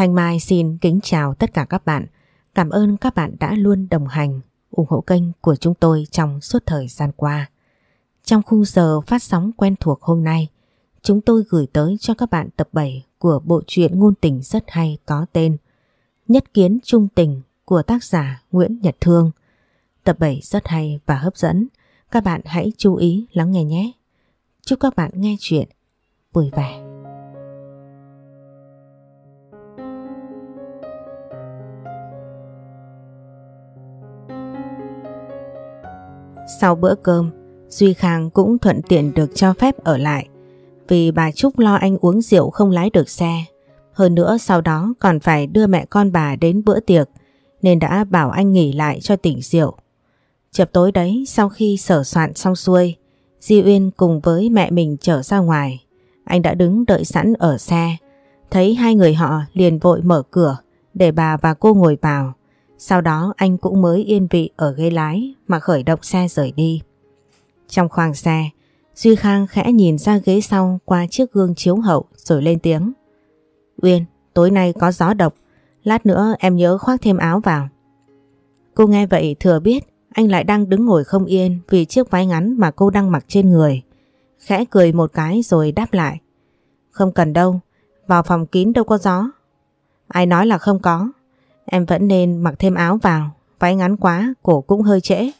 Thanh Mai xin kính chào tất cả các bạn. Cảm ơn các bạn đã luôn đồng hành, ủng hộ kênh của chúng tôi trong suốt thời gian qua. Trong khung giờ phát sóng quen thuộc hôm nay, chúng tôi gửi tới cho các bạn tập 7 của bộ truyện ngôn tình rất hay có tên Nhất kiến trung tình của tác giả Nguyễn Nhật Thương. Tập 7 rất hay và hấp dẫn, các bạn hãy chú ý lắng nghe nhé. Chúc các bạn nghe chuyện vui vẻ. Sau bữa cơm, Duy Khang cũng thuận tiện được cho phép ở lại vì bà Trúc lo anh uống rượu không lái được xe. Hơn nữa sau đó còn phải đưa mẹ con bà đến bữa tiệc nên đã bảo anh nghỉ lại cho tỉnh rượu. Chập tối đấy sau khi sở soạn xong xuôi, Di Uyên cùng với mẹ mình trở ra ngoài. Anh đã đứng đợi sẵn ở xe. Thấy hai người họ liền vội mở cửa để bà và cô ngồi vào. Sau đó anh cũng mới yên vị ở ghế lái mà khởi động xe rời đi. Trong khoang xe, Duy Khang khẽ nhìn ra ghế sau qua chiếc gương chiếu hậu rồi lên tiếng. Uyên, tối nay có gió độc, lát nữa em nhớ khoác thêm áo vào. Cô nghe vậy thừa biết anh lại đang đứng ngồi không yên vì chiếc váy ngắn mà cô đang mặc trên người. Khẽ cười một cái rồi đáp lại. Không cần đâu, vào phòng kín đâu có gió. Ai nói là không có. Em vẫn nên mặc thêm áo vào, váy ngắn quá, cổ cũng hơi trễ.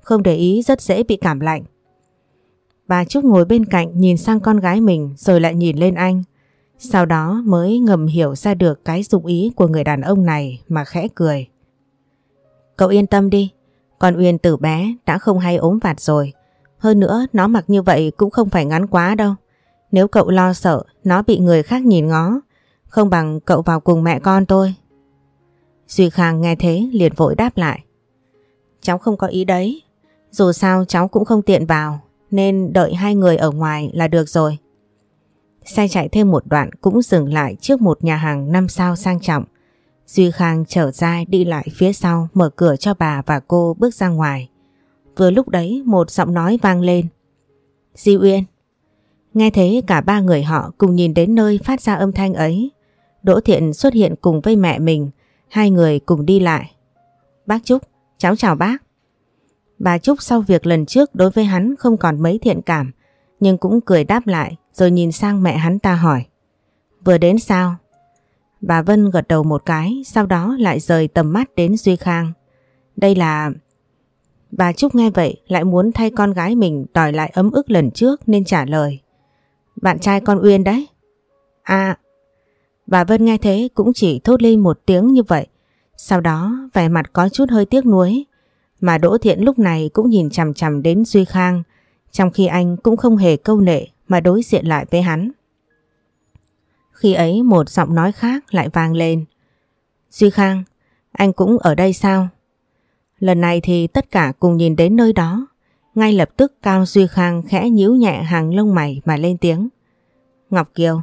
Không để ý rất dễ bị cảm lạnh. Bà Trúc ngồi bên cạnh nhìn sang con gái mình rồi lại nhìn lên anh. Sau đó mới ngầm hiểu ra được cái dụng ý của người đàn ông này mà khẽ cười. Cậu yên tâm đi, con Uyên từ bé đã không hay ốm vặt rồi. Hơn nữa nó mặc như vậy cũng không phải ngắn quá đâu. Nếu cậu lo sợ nó bị người khác nhìn ngó, không bằng cậu vào cùng mẹ con tôi. Duy Khang nghe thế liền vội đáp lại. Cháu không có ý đấy. Dù sao cháu cũng không tiện vào nên đợi hai người ở ngoài là được rồi. Xe chạy thêm một đoạn cũng dừng lại trước một nhà hàng năm sao sang trọng. Duy Khang trở ra đi lại phía sau mở cửa cho bà và cô bước ra ngoài. Vừa lúc đấy một giọng nói vang lên. Di Uyên. Nghe thế cả ba người họ cùng nhìn đến nơi phát ra âm thanh ấy. Đỗ Thiện xuất hiện cùng với mẹ mình, hai người cùng đi lại. Bác Trúc, cháu chào bác. Bà Trúc sau việc lần trước đối với hắn không còn mấy thiện cảm, nhưng cũng cười đáp lại rồi nhìn sang mẹ hắn ta hỏi. Vừa đến sao? Bà Vân gật đầu một cái, sau đó lại rời tầm mắt đến Duy Khang. Đây là... Bà Trúc nghe vậy lại muốn thay con gái mình đòi lại ấm ức lần trước nên trả lời. Bạn trai con Uyên đấy. À, bà Vân nghe thế cũng chỉ thốt lên một tiếng như vậy. Sau đó vẻ mặt có chút hơi tiếc nuối. Mà Đỗ Thiện lúc này cũng nhìn chằm chằm đến Duy Khang, trong khi anh cũng không hề câu nệ mà đối diện lại với hắn. Khi ấy một giọng nói khác lại vang lên. Duy Khang, anh cũng ở đây sao? Lần này thì tất cả cùng nhìn đến nơi đó. Ngay lập tức Cao Duy Khang khẽ nhíu nhẹ hàng lông mày mà lên tiếng. Ngọc Kiều.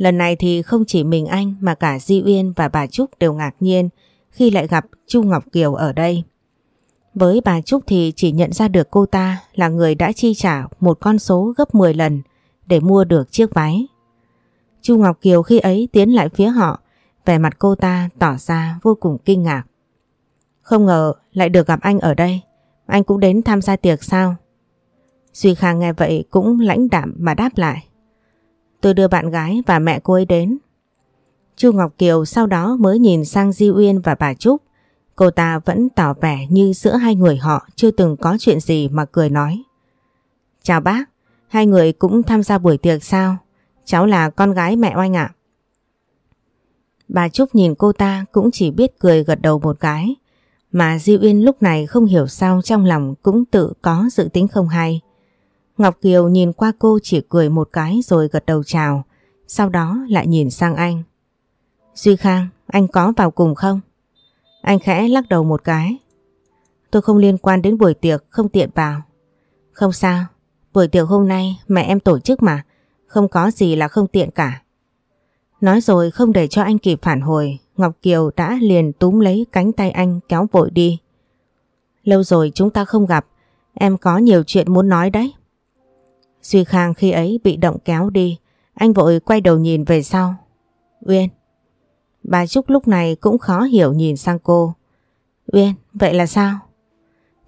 Lần này thì không chỉ mình anh mà cả Di Uyên và bà Trúc đều ngạc nhiên khi lại gặp Chu Ngọc Kiều ở đây. Với bà Trúc thì chỉ nhận ra được cô ta là người đã chi trả một con số gấp 10 lần để mua được chiếc váy. Chu Ngọc Kiều khi ấy tiến lại phía họ, vẻ mặt cô ta tỏ ra vô cùng kinh ngạc. Không ngờ lại được gặp anh ở đây, anh cũng đến tham gia tiệc sao? Duy Khang nghe vậy cũng lãnh đạm mà đáp lại. Tôi đưa bạn gái và mẹ cô ấy đến. Chu Ngọc Kiều sau đó mới nhìn sang Di Uyên và bà Trúc. Cô ta vẫn tỏ vẻ như giữa hai người họ chưa từng có chuyện gì mà cười nói. Chào bác, hai người cũng tham gia buổi tiệc sao? Cháu là con gái mẹ oanh ạ. Bà Trúc nhìn cô ta cũng chỉ biết cười gật đầu một cái. Mà Di Uyên lúc này không hiểu sao trong lòng cũng tự có dự tính không hay. Ngọc Kiều nhìn qua cô chỉ cười một cái rồi gật đầu chào. Sau đó lại nhìn sang anh. Duy Khang, anh có vào cùng không? Anh khẽ lắc đầu một cái. Tôi không liên quan đến buổi tiệc, không tiện vào. Không sao, buổi tiệc hôm nay mẹ em tổ chức mà, không có gì là không tiện cả. Nói rồi không để cho anh kịp phản hồi, Ngọc Kiều đã liền túm lấy cánh tay anh kéo vội đi. Lâu rồi chúng ta không gặp, em có nhiều chuyện muốn nói đấy. Duy Khang khi ấy bị động kéo đi, anh vội quay đầu nhìn về sau. Uyên, Bà Trúc lúc này cũng khó hiểu nhìn sang cô. Uyên, vậy là sao?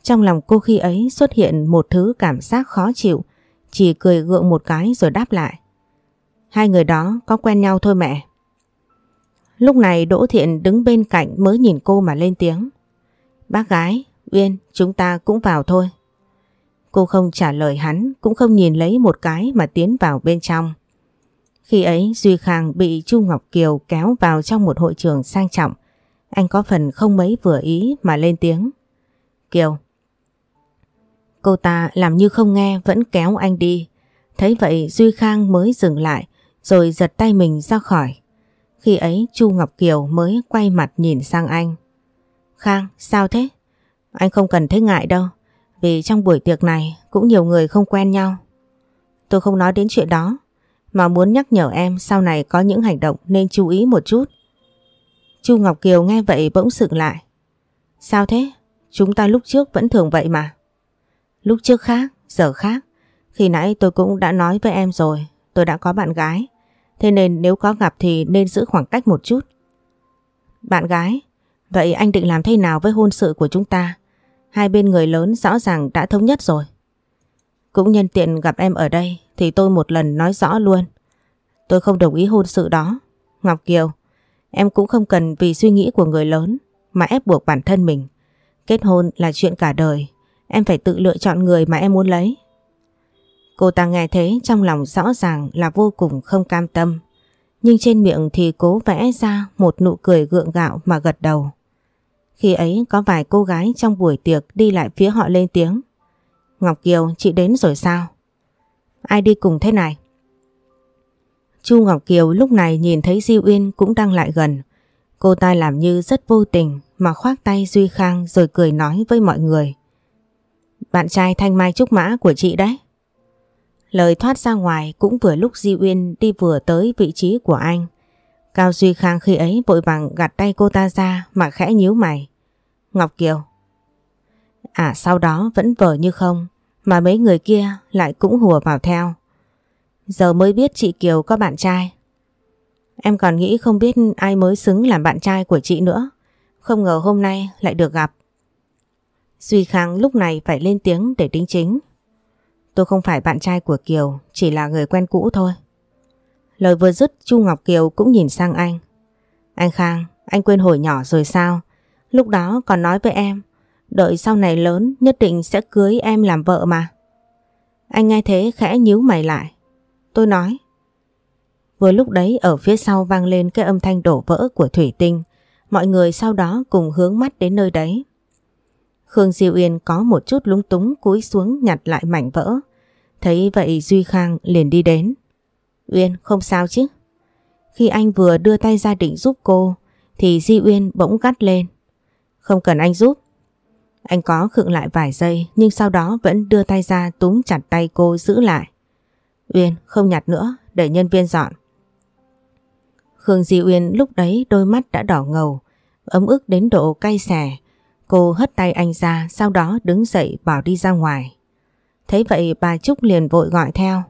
Trong lòng cô khi ấy xuất hiện một thứ cảm giác khó chịu, chỉ cười gượng một cái rồi đáp lại. Hai người đó có quen nhau thôi mẹ. Lúc này Đỗ Thiện đứng bên cạnh mới nhìn cô mà lên tiếng. Bác gái, Uyên, chúng ta cũng vào thôi. Cô không trả lời hắn, cũng không nhìn lấy một cái mà tiến vào bên trong. Khi ấy Duy Khang bị Chu Ngọc Kiều kéo vào trong một hội trường sang trọng. Anh có phần không mấy vừa ý mà lên tiếng. Kiều. Cô ta làm như không nghe vẫn kéo anh đi. Thấy vậy Duy Khang mới dừng lại rồi giật tay mình ra khỏi. Khi ấy Chu Ngọc Kiều mới quay mặt nhìn sang anh. Khang, sao thế? Anh không cần thấy ngại đâu. Vì trong buổi tiệc này cũng nhiều người không quen nhau. Tôi không nói đến chuyện đó mà muốn nhắc nhở em sau này có những hành động nên chú ý một chút. Chu Ngọc Kiều nghe vậy bỗng sực lại. Sao thế? Chúng ta lúc trước vẫn thường vậy mà. Lúc trước khác, giờ khác. Khi nãy tôi cũng đã nói với em rồi, tôi đã có bạn gái. Thế nên nếu có gặp thì nên giữ khoảng cách một chút. Bạn gái? Vậy anh định làm thế nào với hôn sự của chúng ta? Hai bên người lớn rõ ràng đã thống nhất rồi. Cũng nhân tiện gặp em ở đây thì tôi một lần nói rõ luôn. Tôi không đồng ý hôn sự đó. Ngọc Kiều, em cũng không cần vì suy nghĩ của người lớn mà ép buộc bản thân mình. Kết hôn là chuyện cả đời. Em phải tự lựa chọn người mà em muốn lấy. Cô ta nghe thế trong lòng rõ ràng là vô cùng không cam tâm. Nhưng trên miệng thì cố vẽ ra một nụ cười gượng gạo mà gật đầu. Khi ấy có vài cô gái trong buổi tiệc đi lại phía họ lên tiếng. Ngọc Kiều, chị đến rồi sao? Ai đi cùng thế này? Chu Ngọc Kiều lúc này nhìn thấy Di Uyên cũng đang lại gần. Cô ta làm như rất vô tình mà khoác tay Duy Khang rồi cười nói với mọi người. Bạn trai thanh mai trúc mã của chị đấy. Lời thoát ra ngoài cũng vừa lúc Di Uyên đi vừa tới vị trí của anh. Cao Duy Khang khi ấy vội vàng gạt tay cô ta ra mà khẽ nhíu mày. Ngọc Kiều. À sau đó vẫn vờ như không mà mấy người kia lại cũng hùa vào theo. Giờ mới biết chị Kiều có bạn trai. Em còn nghĩ không biết ai mới xứng làm bạn trai của chị nữa. Không ngờ hôm nay lại được gặp. Duy Khang lúc này phải lên tiếng để đính chính. Tôi không phải bạn trai của Kiều, chỉ là người quen cũ thôi. Lời vừa dứt Chu Ngọc Kiều cũng nhìn sang anh. Anh Khang, anh quên hồi nhỏ rồi sao? Lúc đó còn nói với em, đợi sau này lớn nhất định sẽ cưới em làm vợ mà. Anh nghe thế khẽ nhíu mày lại. Tôi nói. Vừa lúc đấy ở phía sau vang lên cái âm thanh đổ vỡ của thủy tinh. Mọi người sau đó cùng hướng mắt đến nơi đấy. Khương Diệu Yên có một chút lúng túng cúi xuống nhặt lại mảnh vỡ. Thấy vậy Duy Khang liền đi đến. Uyên không sao chứ? Khi anh vừa đưa tay ra định giúp cô thì Di Uyên bỗng gắt lên. Không cần anh giúp. Anh có khựng lại vài giây nhưng sau đó vẫn đưa tay ra túm chặt tay cô giữ lại. Uyên không nhặt nữa để nhân viên dọn. Khương Di Uyên lúc đấy đôi mắt đã đỏ ngầu, ấm ức đến độ cay xè. Cô hất tay anh ra sau đó đứng dậy bảo đi ra ngoài. Thấy vậy bà Trúc liền vội gọi theo.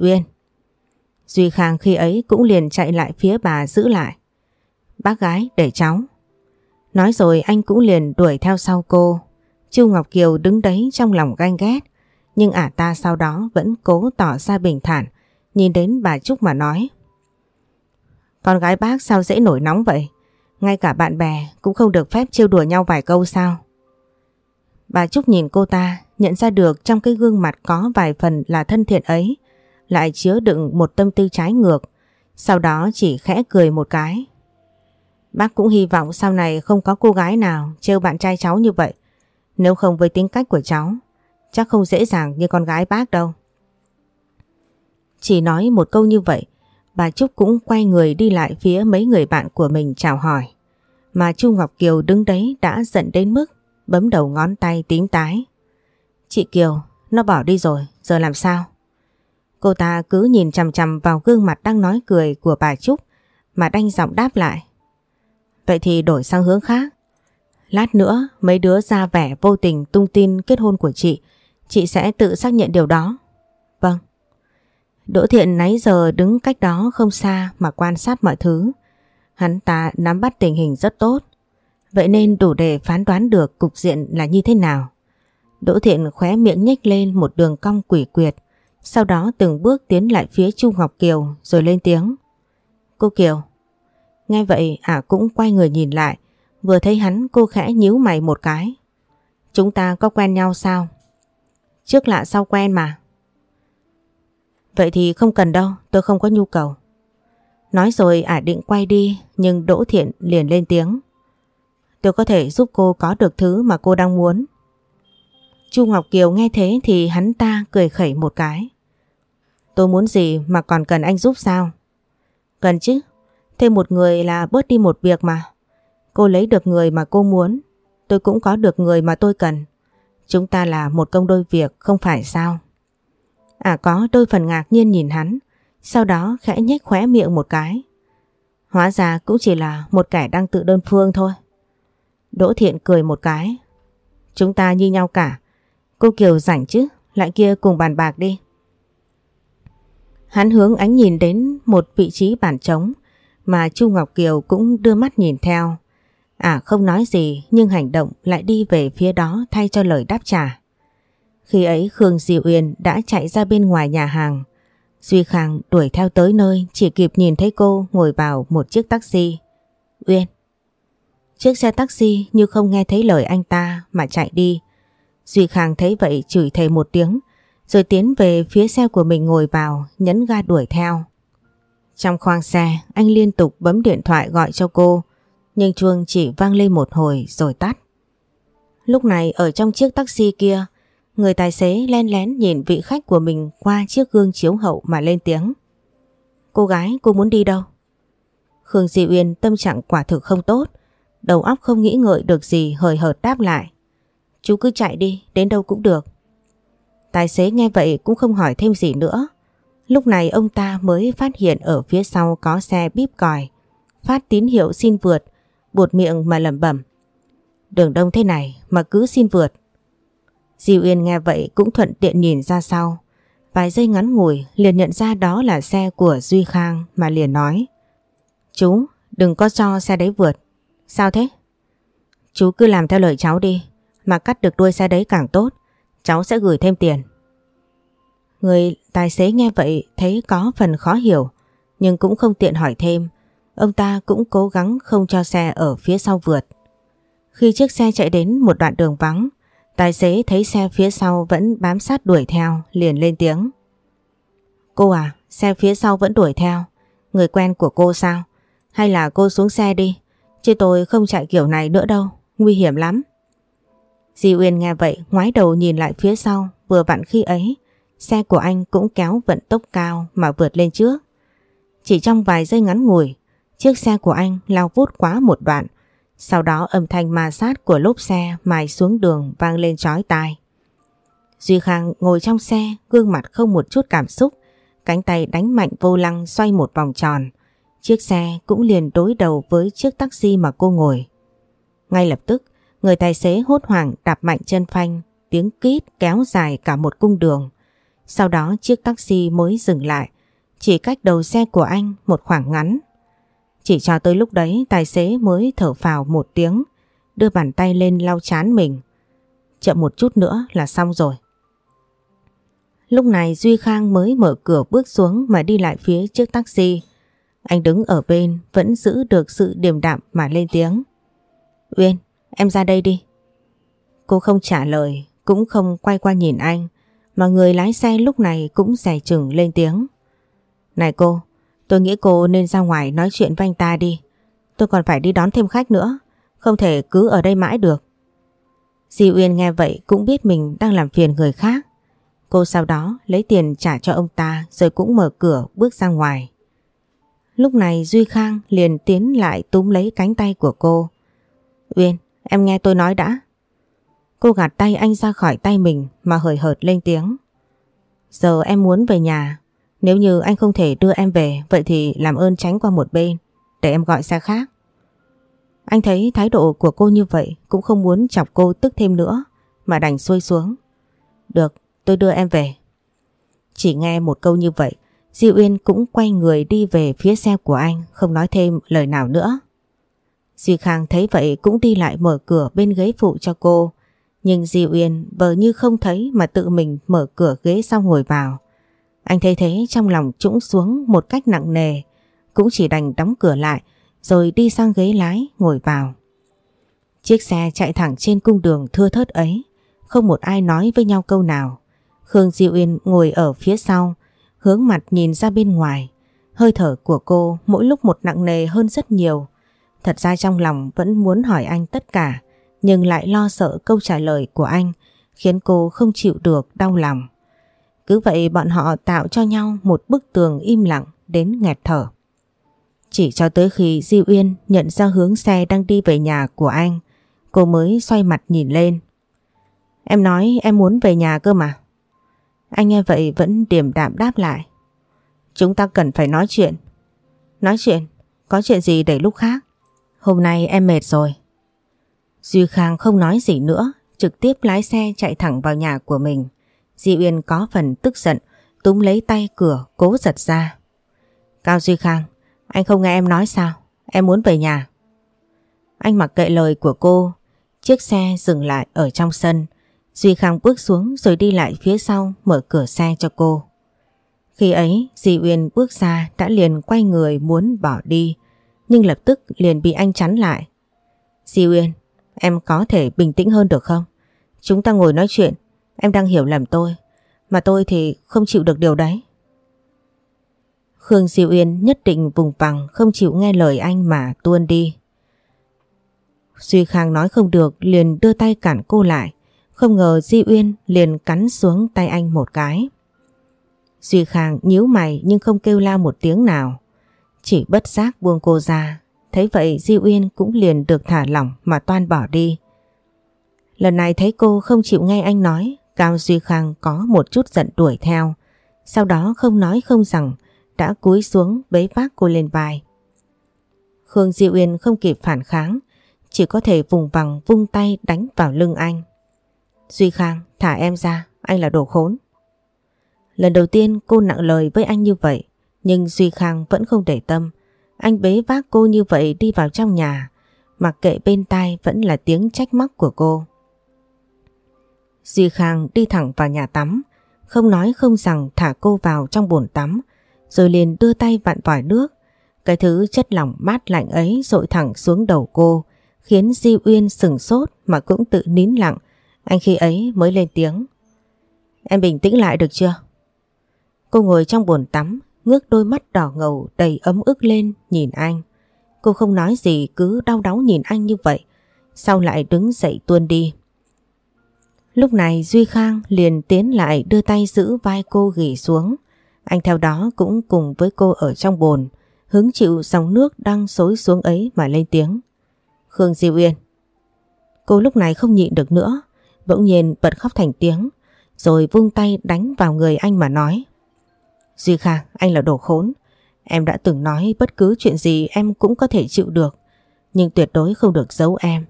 Uyên. Duy Khang khi ấy cũng liền chạy lại phía bà giữ lại. Bác gái để cháu. Nói rồi anh cũng liền đuổi theo sau cô. Chu Ngọc Kiều đứng đấy trong lòng ganh ghét. Nhưng ả ta sau đó vẫn cố tỏ ra bình thản. Nhìn đến bà Trúc mà nói. Con gái bác sao dễ nổi nóng vậy? Ngay cả bạn bè cũng không được phép trêu đùa nhau vài câu sao? Bà Trúc nhìn cô ta, nhận ra được trong cái gương mặt có vài phần là thân thiện ấy, lại chứa đựng một tâm tư trái ngược, sau đó chỉ khẽ cười một cái. Bác cũng hy vọng sau này không có cô gái nào trêu bạn trai cháu như vậy, nếu không với tính cách của cháu, chắc không dễ dàng như con gái bác đâu. Chỉ nói một câu như vậy, bà Trúc cũng quay người đi lại phía mấy người bạn của mình chào hỏi. Mà Chu Ngọc Kiều đứng đấy đã giận đến mức bấm đầu ngón tay tím tái. Chị Kiều, nó bỏ đi rồi, giờ làm sao? Cô ta cứ nhìn chằm chằm vào gương mặt đang nói cười của bà Trúc mà đanh giọng đáp lại. Vậy thì đổi sang hướng khác. Lát nữa mấy đứa ra vẻ vô tình tung tin kết hôn của chị, chị sẽ tự xác nhận điều đó. Vâng. Đỗ Thiện nãy giờ đứng cách đó không xa mà quan sát mọi thứ. Hắn ta nắm bắt tình hình rất tốt. Vậy nên đủ để phán đoán được cục diện là như thế nào. Đỗ Thiện khóe miệng nhếch lên một đường cong quỷ quyệt. Sau đó từng bước tiến lại phía Chu Ngọc Kiều rồi lên tiếng. Cô Kiều. Nghe vậy ả cũng quay người nhìn lại. Vừa thấy hắn cô khẽ nhíu mày một cái. Chúng ta có quen nhau sao? Trước lạ sau quen mà. Vậy thì không cần đâu, tôi không có nhu cầu. Nói rồi ả định quay đi nhưng Đỗ Thiện liền lên tiếng. Tôi có thể giúp cô có được thứ mà cô đang muốn. Chu Ngọc Kiều nghe thế thì hắn ta cười khẩy một cái. Tôi muốn gì mà còn cần anh giúp sao? Cần chứ, thêm một người là bớt đi một việc mà. Cô lấy được người mà cô muốn, tôi cũng có được người mà tôi cần. Chúng ta là một công đôi việc không phải sao? À có đôi phần ngạc nhiên nhìn hắn, sau đó khẽ nhếch khóe miệng một cái. Hóa ra cũng chỉ là một kẻ đang tự đơn phương thôi. Đỗ Thiện cười một cái. Chúng ta như nhau cả. Cô Kiều rảnh chứ, lại kia cùng bàn bạc đi. Hắn hướng ánh nhìn đến một vị trí bàn trống mà Chu Ngọc Kiều cũng đưa mắt nhìn theo. À không nói gì, nhưng hành động lại đi về phía đó thay cho lời đáp trả. Khi ấy, Khương Diệu Uyên đã chạy ra bên ngoài nhà hàng. Duy Khang đuổi theo tới nơi, chỉ kịp nhìn thấy cô ngồi vào một chiếc taxi. Uyên. Chiếc xe taxi như không nghe thấy lời anh ta mà chạy đi. Duy Khang thấy vậy chửi thề một tiếng rồi tiến về phía xe của mình ngồi vào nhấn ga đuổi theo. Trong khoang xe anh liên tục bấm điện thoại gọi cho cô nhưng chuông chỉ vang lên một hồi rồi tắt. Lúc này ở trong chiếc taxi kia Người tài xế len lén nhìn vị khách của mình qua chiếc gương chiếu hậu mà lên tiếng. Cô gái, cô muốn đi đâu? Khương Di Uyên tâm trạng quả thực không tốt, đầu óc không nghĩ ngợi được gì hời hợt đáp lại. Chú cứ chạy đi, đến đâu cũng được. Tài xế nghe vậy cũng không hỏi thêm gì nữa. Lúc này ông ta mới phát hiện ở phía sau có xe bíp còi, phát tín hiệu xin vượt, buột miệng mà lẩm bẩm. Đường đông thế này mà cứ xin vượt. Diêu Yên nghe vậy cũng thuận tiện nhìn ra sau. Vài giây ngắn ngủi liền nhận ra đó là xe của Duy Khang mà liền nói. Chú, đừng có cho xe đấy vượt. Sao thế? Chú cứ làm theo lời cháu đi, mà cắt được đuôi xe đấy càng tốt. Cháu sẽ gửi thêm tiền. Người tài xế nghe vậy thấy có phần khó hiểu, nhưng cũng không tiện hỏi thêm. Ông ta cũng cố gắng không cho xe ở phía sau vượt. Khi chiếc xe chạy đến một đoạn đường vắng, Tài xế thấy xe phía sau vẫn bám sát đuổi theo, liền lên tiếng. Cô à, xe phía sau vẫn đuổi theo. Người quen của cô sao? Hay là cô xuống xe đi? Chứ tôi không chạy kiểu này nữa đâu, nguy hiểm lắm. Di Uyên nghe vậy, ngoái đầu nhìn lại phía sau, vừa vặn khi ấy, xe của anh cũng kéo vận tốc cao mà vượt lên trước. Chỉ trong vài giây ngắn ngủi, chiếc xe của anh lao vút quá một đoạn, sau đó âm thanh ma sát của lốp xe mài xuống đường vang lên chói tai. Duy Khang ngồi trong xe, gương mặt không một chút cảm xúc, cánh tay đánh mạnh vô lăng xoay một vòng tròn. Chiếc xe cũng liền đối đầu với chiếc taxi mà cô ngồi. Ngay lập tức, người tài xế hốt hoảng đạp mạnh chân phanh, tiếng kít kéo dài cả một cung đường. Sau đó chiếc taxi mới dừng lại, chỉ cách đầu xe của anh một khoảng ngắn chỉ cho tới lúc đấy tài xế mới thở phào một tiếng, đưa bàn tay lên lau chán mình. Chậm một chút nữa là xong rồi. Lúc này Duy Khang mới mở cửa bước xuống mà đi lại phía chiếc taxi. Anh đứng ở bên vẫn giữ được sự điềm đạm mà lên tiếng. Uyên, em ra đây đi. Cô không trả lời, cũng không quay qua nhìn anh, mà người lái xe lúc này cũng rẻ chừng lên tiếng. Này cô, Tôi nghĩ cô nên ra ngoài nói chuyện với anh ta đi. Tôi còn phải đi đón thêm khách nữa. Không thể cứ ở đây mãi được. Di Uyên nghe vậy cũng biết mình đang làm phiền người khác. Cô sau đó lấy tiền trả cho ông ta rồi cũng mở cửa bước ra ngoài. Lúc này Duy Khang liền tiến lại túm lấy cánh tay của cô. Uyên, em nghe tôi nói đã. Cô gạt tay anh ra khỏi tay mình mà hời hợt lên tiếng. Giờ em muốn về nhà, nếu như anh không thể đưa em về Vậy thì làm ơn tránh qua một bên Để em gọi xe khác Anh thấy thái độ của cô như vậy Cũng không muốn chọc cô tức thêm nữa Mà đành xuôi xuống Được tôi đưa em về Chỉ nghe một câu như vậy Di Uyên cũng quay người đi về phía xe của anh, không nói thêm lời nào nữa. Duy Khang thấy vậy cũng đi lại mở cửa bên ghế phụ cho cô. Nhưng Di Uyên vờ như không thấy mà tự mình mở cửa ghế sau ngồi vào. Anh thấy thế trong lòng trũng xuống một cách nặng nề, cũng chỉ đành đóng cửa lại rồi đi sang ghế lái ngồi vào. Chiếc xe chạy thẳng trên cung đường thưa thớt ấy, không một ai nói với nhau câu nào. Khương Di Uyên ngồi ở phía sau, hướng mặt nhìn ra bên ngoài. Hơi thở của cô mỗi lúc một nặng nề hơn rất nhiều. Thật ra trong lòng vẫn muốn hỏi anh tất cả, nhưng lại lo sợ câu trả lời của anh khiến cô không chịu được đau lòng. Cứ vậy bọn họ tạo cho nhau một bức tường im lặng đến nghẹt thở. Chỉ cho tới khi Di Uyên nhận ra hướng xe đang đi về nhà của anh, cô mới xoay mặt nhìn lên. Em nói em muốn về nhà cơ mà. Anh nghe vậy vẫn điềm đạm đáp lại. Chúng ta cần phải nói chuyện. Nói chuyện? Có chuyện gì để lúc khác? Hôm nay em mệt rồi. Duy Khang không nói gì nữa, trực tiếp lái xe chạy thẳng vào nhà của mình. Di Uyên có phần tức giận, túm lấy tay cửa cố giật ra. Cao Duy Khang, anh không nghe em nói sao? Em muốn về nhà. Anh mặc kệ lời của cô, chiếc xe dừng lại ở trong sân. Duy Khang bước xuống rồi đi lại phía sau mở cửa xe cho cô. Khi ấy Di Uyên bước ra đã liền quay người muốn bỏ đi nhưng lập tức liền bị anh chắn lại. Di Uyên, em có thể bình tĩnh hơn được không? Chúng ta ngồi nói chuyện, em đang hiểu lầm tôi, mà tôi thì không chịu được điều đấy. Khương Di Uyên nhất định vùng vằng không chịu nghe lời anh mà tuôn đi. Duy Khang nói không được liền đưa tay cản cô lại. Không ngờ Di Uyên liền cắn xuống tay anh một cái. Duy Khang nhíu mày nhưng không kêu la một tiếng nào. Chỉ bất giác buông cô ra. Thấy vậy Di Uyên cũng liền được thả lỏng mà toan bỏ đi. Lần này thấy cô không chịu nghe anh nói, Cao Duy Khang có một chút giận đuổi theo. Sau đó không nói không rằng đã cúi xuống bế vác cô lên vai. Khương Di Uyên không kịp phản kháng, chỉ có thể vùng vằng vung tay đánh vào lưng anh. Duy Khang, thả em ra, anh là đồ khốn. Lần đầu tiên cô nặng lời với anh như vậy, nhưng Duy Khang vẫn không để tâm. Anh bế vác cô như vậy đi vào trong nhà, mặc kệ bên tai vẫn là tiếng trách móc của cô. Duy Khang đi thẳng vào nhà tắm, không nói không rằng thả cô vào trong bồn tắm, rồi liền đưa tay vặn vòi nước. Cái thứ chất lỏng mát lạnh ấy dội thẳng xuống đầu cô, khiến Di Uyên sừng sốt mà cũng tự nín lặng. Anh khi ấy mới lên tiếng. Em bình tĩnh lại được chưa? Cô ngồi trong bồn tắm, ngước đôi mắt đỏ ngầu đầy ấm ức lên nhìn anh. Cô không nói gì cứ đau đáu nhìn anh như vậy, sau lại đứng dậy tuôn đi. Lúc này Duy Khang liền tiến lại đưa tay giữ vai cô gỉ xuống. Anh theo đó cũng cùng với cô ở trong bồn, hứng chịu dòng nước đang xối xuống ấy mà lên tiếng. Khương Di Uyên. Cô lúc này không nhịn được nữa, bỗng nhiên bật khóc thành tiếng, rồi vung tay đánh vào người anh mà nói. Duy Khang, anh là đồ khốn. Em đã từng nói bất cứ chuyện gì em cũng có thể chịu được, nhưng tuyệt đối không được giấu em.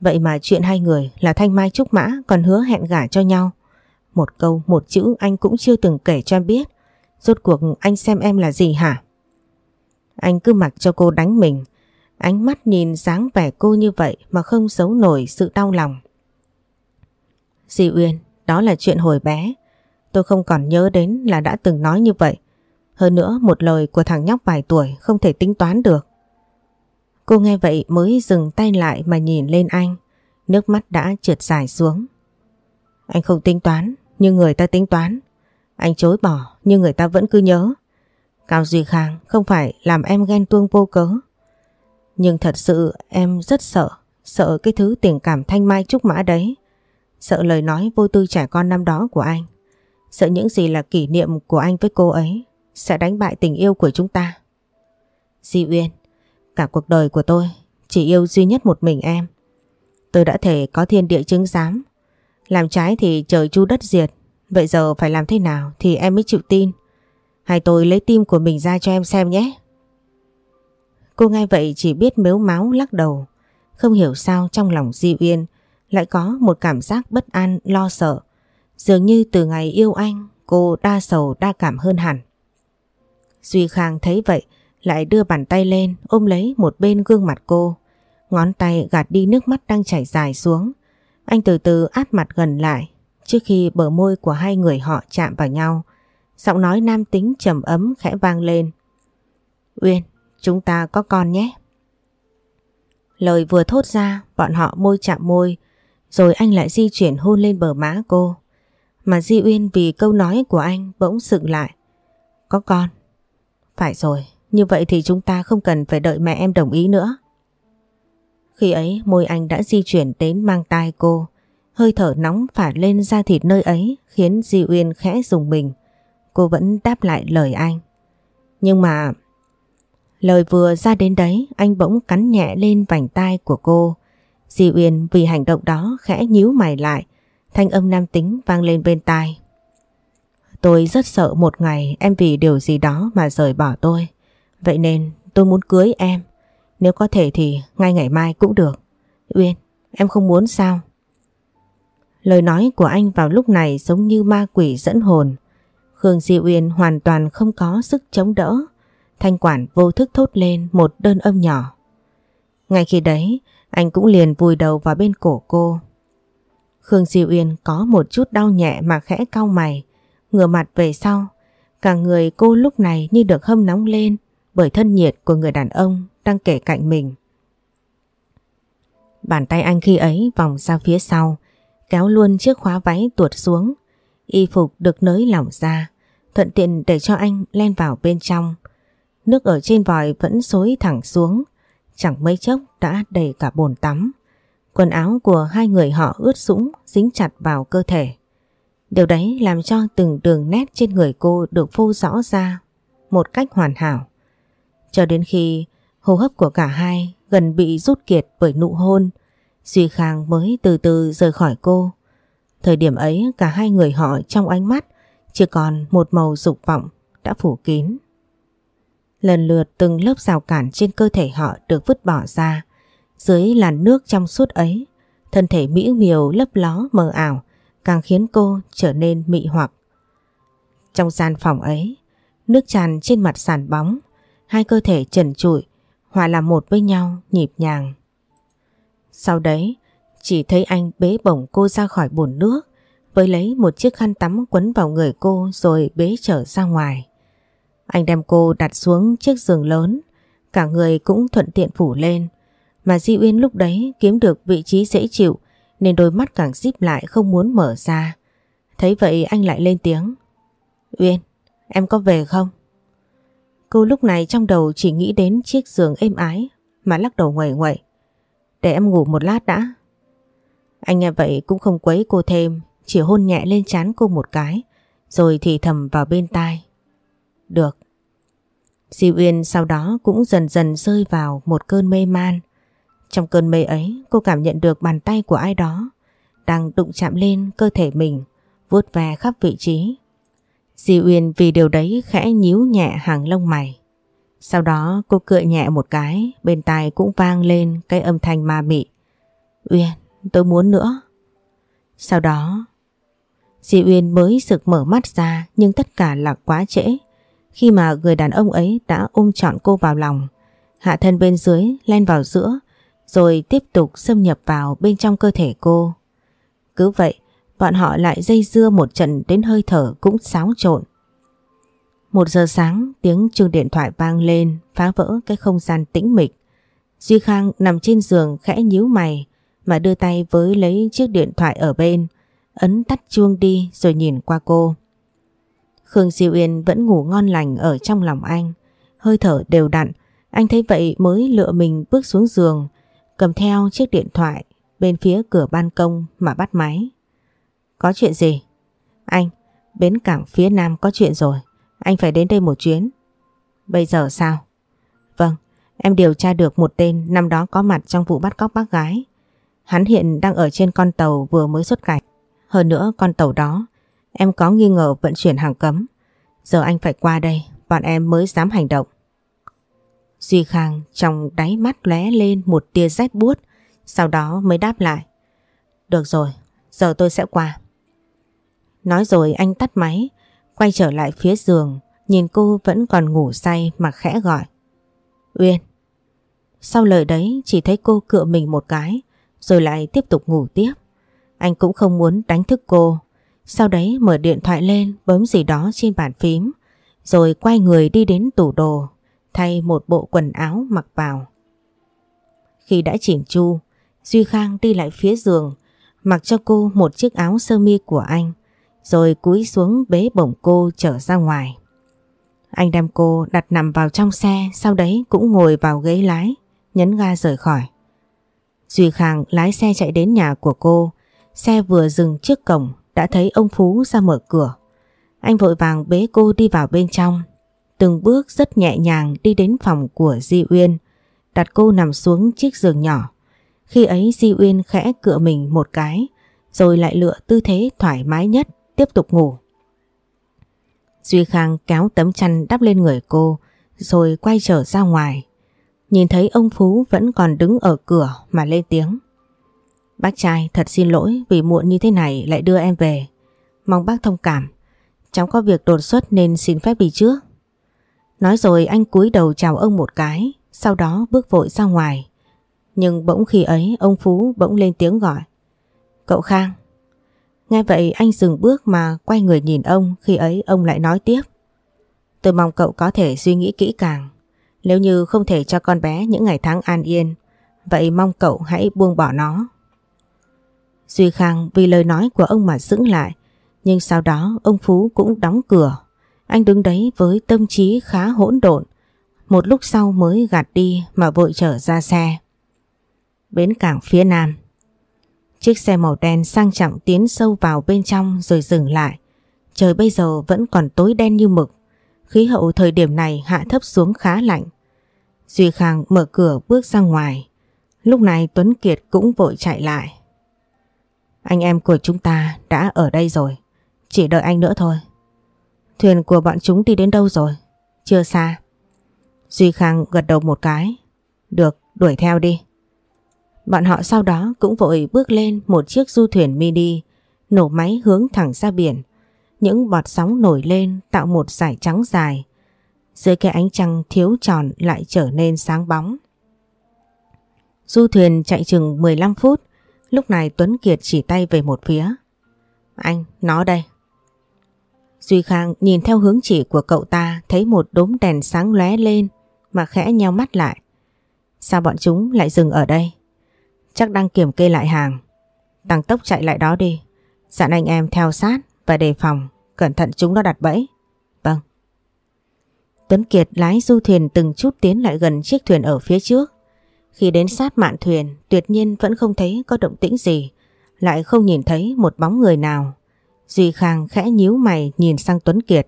Vậy mà chuyện hai người là Thanh Mai Trúc Mã còn hứa hẹn gả cho nhau. Một câu, một chữ anh cũng chưa từng kể cho em biết. Rốt cuộc anh xem em là gì hả? Anh cứ mặc cho cô đánh mình. Ánh mắt nhìn dáng vẻ cô như vậy mà không giấu nổi sự đau lòng. Di Uyên, đó là chuyện hồi bé. Tôi không còn nhớ đến là đã từng nói như vậy. Hơn nữa một lời của thằng nhóc vài tuổi không thể tính toán được. Cô nghe vậy mới dừng tay lại mà nhìn lên anh. Nước mắt đã trượt dài xuống. Anh không tính toán, nhưng người ta tính toán. Anh chối bỏ, nhưng người ta vẫn cứ nhớ. Cao Duy Khang không phải làm em ghen tuông vô cớ. Nhưng thật sự em rất sợ, sợ cái thứ tình cảm thanh mai trúc mã đấy. Sợ lời nói vô tư trẻ con năm đó của anh. Sợ những gì là kỷ niệm của anh với cô ấy sẽ đánh bại tình yêu của chúng ta. Di Uyên, cả cuộc đời của tôi chỉ yêu duy nhất một mình em. Tôi đã thể có thiên địa chứng giám. Làm trái thì trời chu đất diệt. Vậy giờ phải làm thế nào thì em mới chịu tin. Hay tôi lấy tim của mình ra cho em xem nhé. Cô nghe vậy chỉ biết mếu máu lắc đầu. Không hiểu sao trong lòng Di Uyên lại có một cảm giác bất an, lo sợ. Dường như từ ngày yêu anh, cô đa sầu đa cảm hơn hẳn. Duy Khang thấy vậy lại đưa bàn tay lên ôm lấy một bên gương mặt cô. Ngón tay gạt đi nước mắt đang chảy dài xuống. Anh từ từ áp mặt gần lại trước khi bờ môi của hai người họ chạm vào nhau. Giọng nói nam tính trầm ấm khẽ vang lên. Uyên, chúng ta có con nhé. Lời vừa thốt ra, bọn họ môi chạm môi, rồi anh lại di chuyển hôn lên bờ má cô. Mà Di Uyên vì câu nói của anh bỗng dựng lại. Có con. Phải rồi, như vậy thì chúng ta không cần phải đợi mẹ em đồng ý nữa. Khi ấy môi anh đã di chuyển đến mang tai cô, hơi thở nóng phả lên da thịt nơi ấy khiến Di Uyên khẽ dùng mình. Cô vẫn đáp lại lời anh. Nhưng mà... Lời vừa ra đến đấy anh bỗng cắn nhẹ lên vành tai của cô. Di Uyên vì hành động đó khẽ nhíu mày lại, thanh âm nam tính vang lên bên tai. Tôi rất sợ một ngày em vì điều gì đó mà rời bỏ tôi. Vậy nên tôi muốn cưới em. Nếu có thể thì ngay ngày mai cũng được. Uyên, em không muốn sao? Lời nói của anh vào lúc này giống như ma quỷ dẫn hồn. Khương Di Uyên hoàn toàn không có sức chống đỡ. Thanh quản vô thức thốt lên một đơn âm nhỏ. Ngay khi đấy, anh cũng liền vùi đầu vào bên cổ cô. Khương Di Uyên có một chút đau nhẹ mà khẽ cau mày, ngửa mặt về sau. Cả người cô lúc này như được hâm nóng lên bởi thân nhiệt của người đàn ông đang kể cạnh mình. Bàn tay anh khi ấy vòng ra phía sau, kéo luôn chiếc khóa váy tuột xuống. Y phục được nới lỏng ra, thuận tiện để cho anh len vào bên trong. Nước ở trên vòi vẫn xối thẳng xuống, chẳng mấy chốc đã đầy cả bồn tắm. Quần áo của hai người họ ướt sũng, dính chặt vào cơ thể. Điều đấy làm cho từng đường nét trên người cô được phô rõ ra một cách hoàn hảo. Cho đến khi hô hấp của cả hai gần bị rút kiệt bởi nụ hôn, Duy Khang mới từ từ rời khỏi cô. Thời điểm ấy cả hai người họ trong ánh mắt chỉ còn một màu dục vọng đã phủ kín. Lần lượt từng lớp rào cản trên cơ thể họ được vứt bỏ ra. Dưới làn nước trong suốt ấy, thân thể mỹ miều lấp ló mờ ảo càng khiến cô trở nên mị hoặc. Trong gian phòng ấy, nước tràn trên mặt sàn bóng, hai cơ thể trần trụi, hòa làm một với nhau nhịp nhàng. Sau đấy, chỉ thấy anh bế bổng cô ra khỏi bồn nước, với lấy một chiếc khăn tắm quấn vào người cô rồi bế trở ra ngoài. Anh đem cô đặt xuống chiếc giường lớn, cả người cũng thuận tiện phủ lên. Mà Di Uyên lúc đấy kiếm được vị trí dễ chịu nên đôi mắt càng díp lại không muốn mở ra. Thấy vậy anh lại lên tiếng. Uyên, em có về không? Cô lúc này trong đầu chỉ nghĩ đến chiếc giường êm ái mà lắc đầu nguẩy nguẩy. Để em ngủ một lát đã. Anh nghe vậy cũng không quấy cô thêm, chỉ hôn nhẹ lên trán cô một cái, rồi thì thầm vào bên tai. Được. Di Uyên sau đó cũng dần dần rơi vào một cơn mê man. Trong cơn mê ấy cô cảm nhận được bàn tay của ai đó đang đụng chạm lên cơ thể mình, vuốt ve khắp vị trí. Di Uyên vì điều đấy khẽ nhíu nhẹ hàng lông mày. Sau đó cô cười nhẹ một cái, bên tai cũng vang lên cái âm thanh ma mị. Uyên, tôi muốn nữa. Sau đó, Di Uyên mới sực mở mắt ra nhưng tất cả là quá trễ. Khi mà người đàn ông ấy đã ôm trọn cô vào lòng, hạ thân bên dưới len vào giữa, rồi tiếp tục xâm nhập vào bên trong cơ thể cô. Cứ vậy, bọn họ lại dây dưa một trận đến hơi thở cũng xáo trộn. Một giờ sáng tiếng chuông điện thoại vang lên phá vỡ cái không gian tĩnh mịch. Duy Khang nằm trên giường khẽ nhíu mày mà đưa tay với lấy chiếc điện thoại ở bên ấn tắt chuông đi rồi nhìn qua cô. Khương Diệu Yên vẫn ngủ ngon lành ở trong lòng anh hơi thở đều đặn anh thấy vậy mới lựa mình bước xuống giường cầm theo chiếc điện thoại bên phía cửa ban công mà bắt máy. Có chuyện gì? Anh, bến cảng phía nam có chuyện rồi. Anh phải đến đây một chuyến. Bây giờ sao? Vâng, em điều tra được một tên năm đó có mặt trong vụ bắt cóc bác gái. Hắn hiện đang ở trên con tàu vừa mới xuất cảnh. Hơn nữa con tàu đó em có nghi ngờ vận chuyển hàng cấm. Giờ anh phải qua đây, bọn em mới dám hành động. Duy Khang trong đáy mắt lóe lên một tia rét buốt, sau đó mới đáp lại. Được rồi, giờ tôi sẽ qua. Nói rồi anh tắt máy, quay trở lại phía giường, nhìn cô vẫn còn ngủ say mà khẽ gọi. Uyên. Sau lời đấy chỉ thấy cô cựa mình một cái rồi lại tiếp tục ngủ tiếp. Anh cũng không muốn đánh thức cô. Sau đấy mở điện thoại lên bấm gì đó trên bàn phím rồi quay người đi đến tủ đồ thay một bộ quần áo mặc vào. Khi đã chỉnh chu, Duy Khang đi lại phía giường mặc cho cô một chiếc áo sơ mi của anh rồi cúi xuống bế bổng cô trở ra ngoài. Anh đem cô đặt nằm vào trong xe sau đấy cũng ngồi vào ghế lái nhấn ga rời khỏi. Duy Khang lái xe chạy đến nhà của cô xe vừa dừng trước cổng đã thấy ông Phú ra mở cửa. Anh vội vàng bế cô đi vào bên trong từng bước rất nhẹ nhàng đi đến phòng của Di Uyên đặt cô nằm xuống chiếc giường nhỏ. Khi ấy Di Uyên khẽ cựa mình một cái, rồi lại lựa tư thế thoải mái nhất, tiếp tục ngủ. Duy Khang kéo tấm chăn đắp lên người cô, rồi quay trở ra ngoài. Nhìn thấy ông Phú vẫn còn đứng ở cửa mà lên tiếng. Bác trai, thật xin lỗi vì muộn như thế này lại đưa em về. Mong bác thông cảm. Cháu có việc đột xuất nên xin phép đi trước. Nói rồi anh cúi đầu chào ông một cái, sau đó bước vội ra ngoài. Nhưng bỗng khi ấy ông Phú bỗng lên tiếng gọi. Cậu Khang. Nghe vậy anh dừng bước mà quay người nhìn ông khi ấy ông lại nói tiếp. Tôi mong cậu có thể suy nghĩ kỹ càng. Nếu như không thể cho con bé những ngày tháng an yên, vậy mong cậu hãy buông bỏ nó. Duy Khang vì lời nói của ông mà dững lại, nhưng sau đó ông Phú cũng đóng cửa. Anh đứng đấy với tâm trí khá hỗn độn, một lúc sau mới gạt đi mà vội trở ra xe. Bến cảng phía nam. Chiếc xe màu đen sang trọng tiến sâu vào bên trong rồi dừng lại. Trời bây giờ vẫn còn tối đen như mực. Khí hậu thời điểm này hạ thấp xuống khá lạnh. Duy Khang mở cửa bước ra ngoài. Lúc này Tuấn Kiệt cũng vội chạy lại. Anh em của chúng ta đã ở đây rồi. Chỉ đợi anh nữa thôi. Thuyền của bọn chúng đi đến đâu rồi? Chưa xa. Duy Khang gật đầu một cái. Được, đuổi theo đi. Bọn họ sau đó cũng vội bước lên một chiếc du thuyền mini, nổ máy hướng thẳng ra biển. Những bọt sóng nổi lên tạo một dải trắng dài. Dưới cái ánh trăng thiếu tròn lại trở nên sáng bóng. Du thuyền chạy chừng 15 phút, lúc này Tuấn Kiệt chỉ tay về một phía. Anh, nó đây. Duy Khang nhìn theo hướng chỉ của cậu ta, thấy một đốm đèn sáng lóe lên, mà khẽ nheo mắt lại. Sao bọn chúng lại dừng ở đây? Chắc đang kiểm kê lại hàng. Tăng tốc chạy lại đó đi. Dặn anh em theo sát và đề phòng. Cẩn thận chúng nó đặt bẫy. Vâng. Tuấn Kiệt lái du thuyền từng chút tiến lại gần chiếc thuyền ở phía trước. Khi đến sát mạn thuyền, tuyệt nhiên vẫn không thấy có động tĩnh gì. Lại không nhìn thấy một bóng người nào. Duy Khang khẽ nhíu mày nhìn sang Tuấn Kiệt.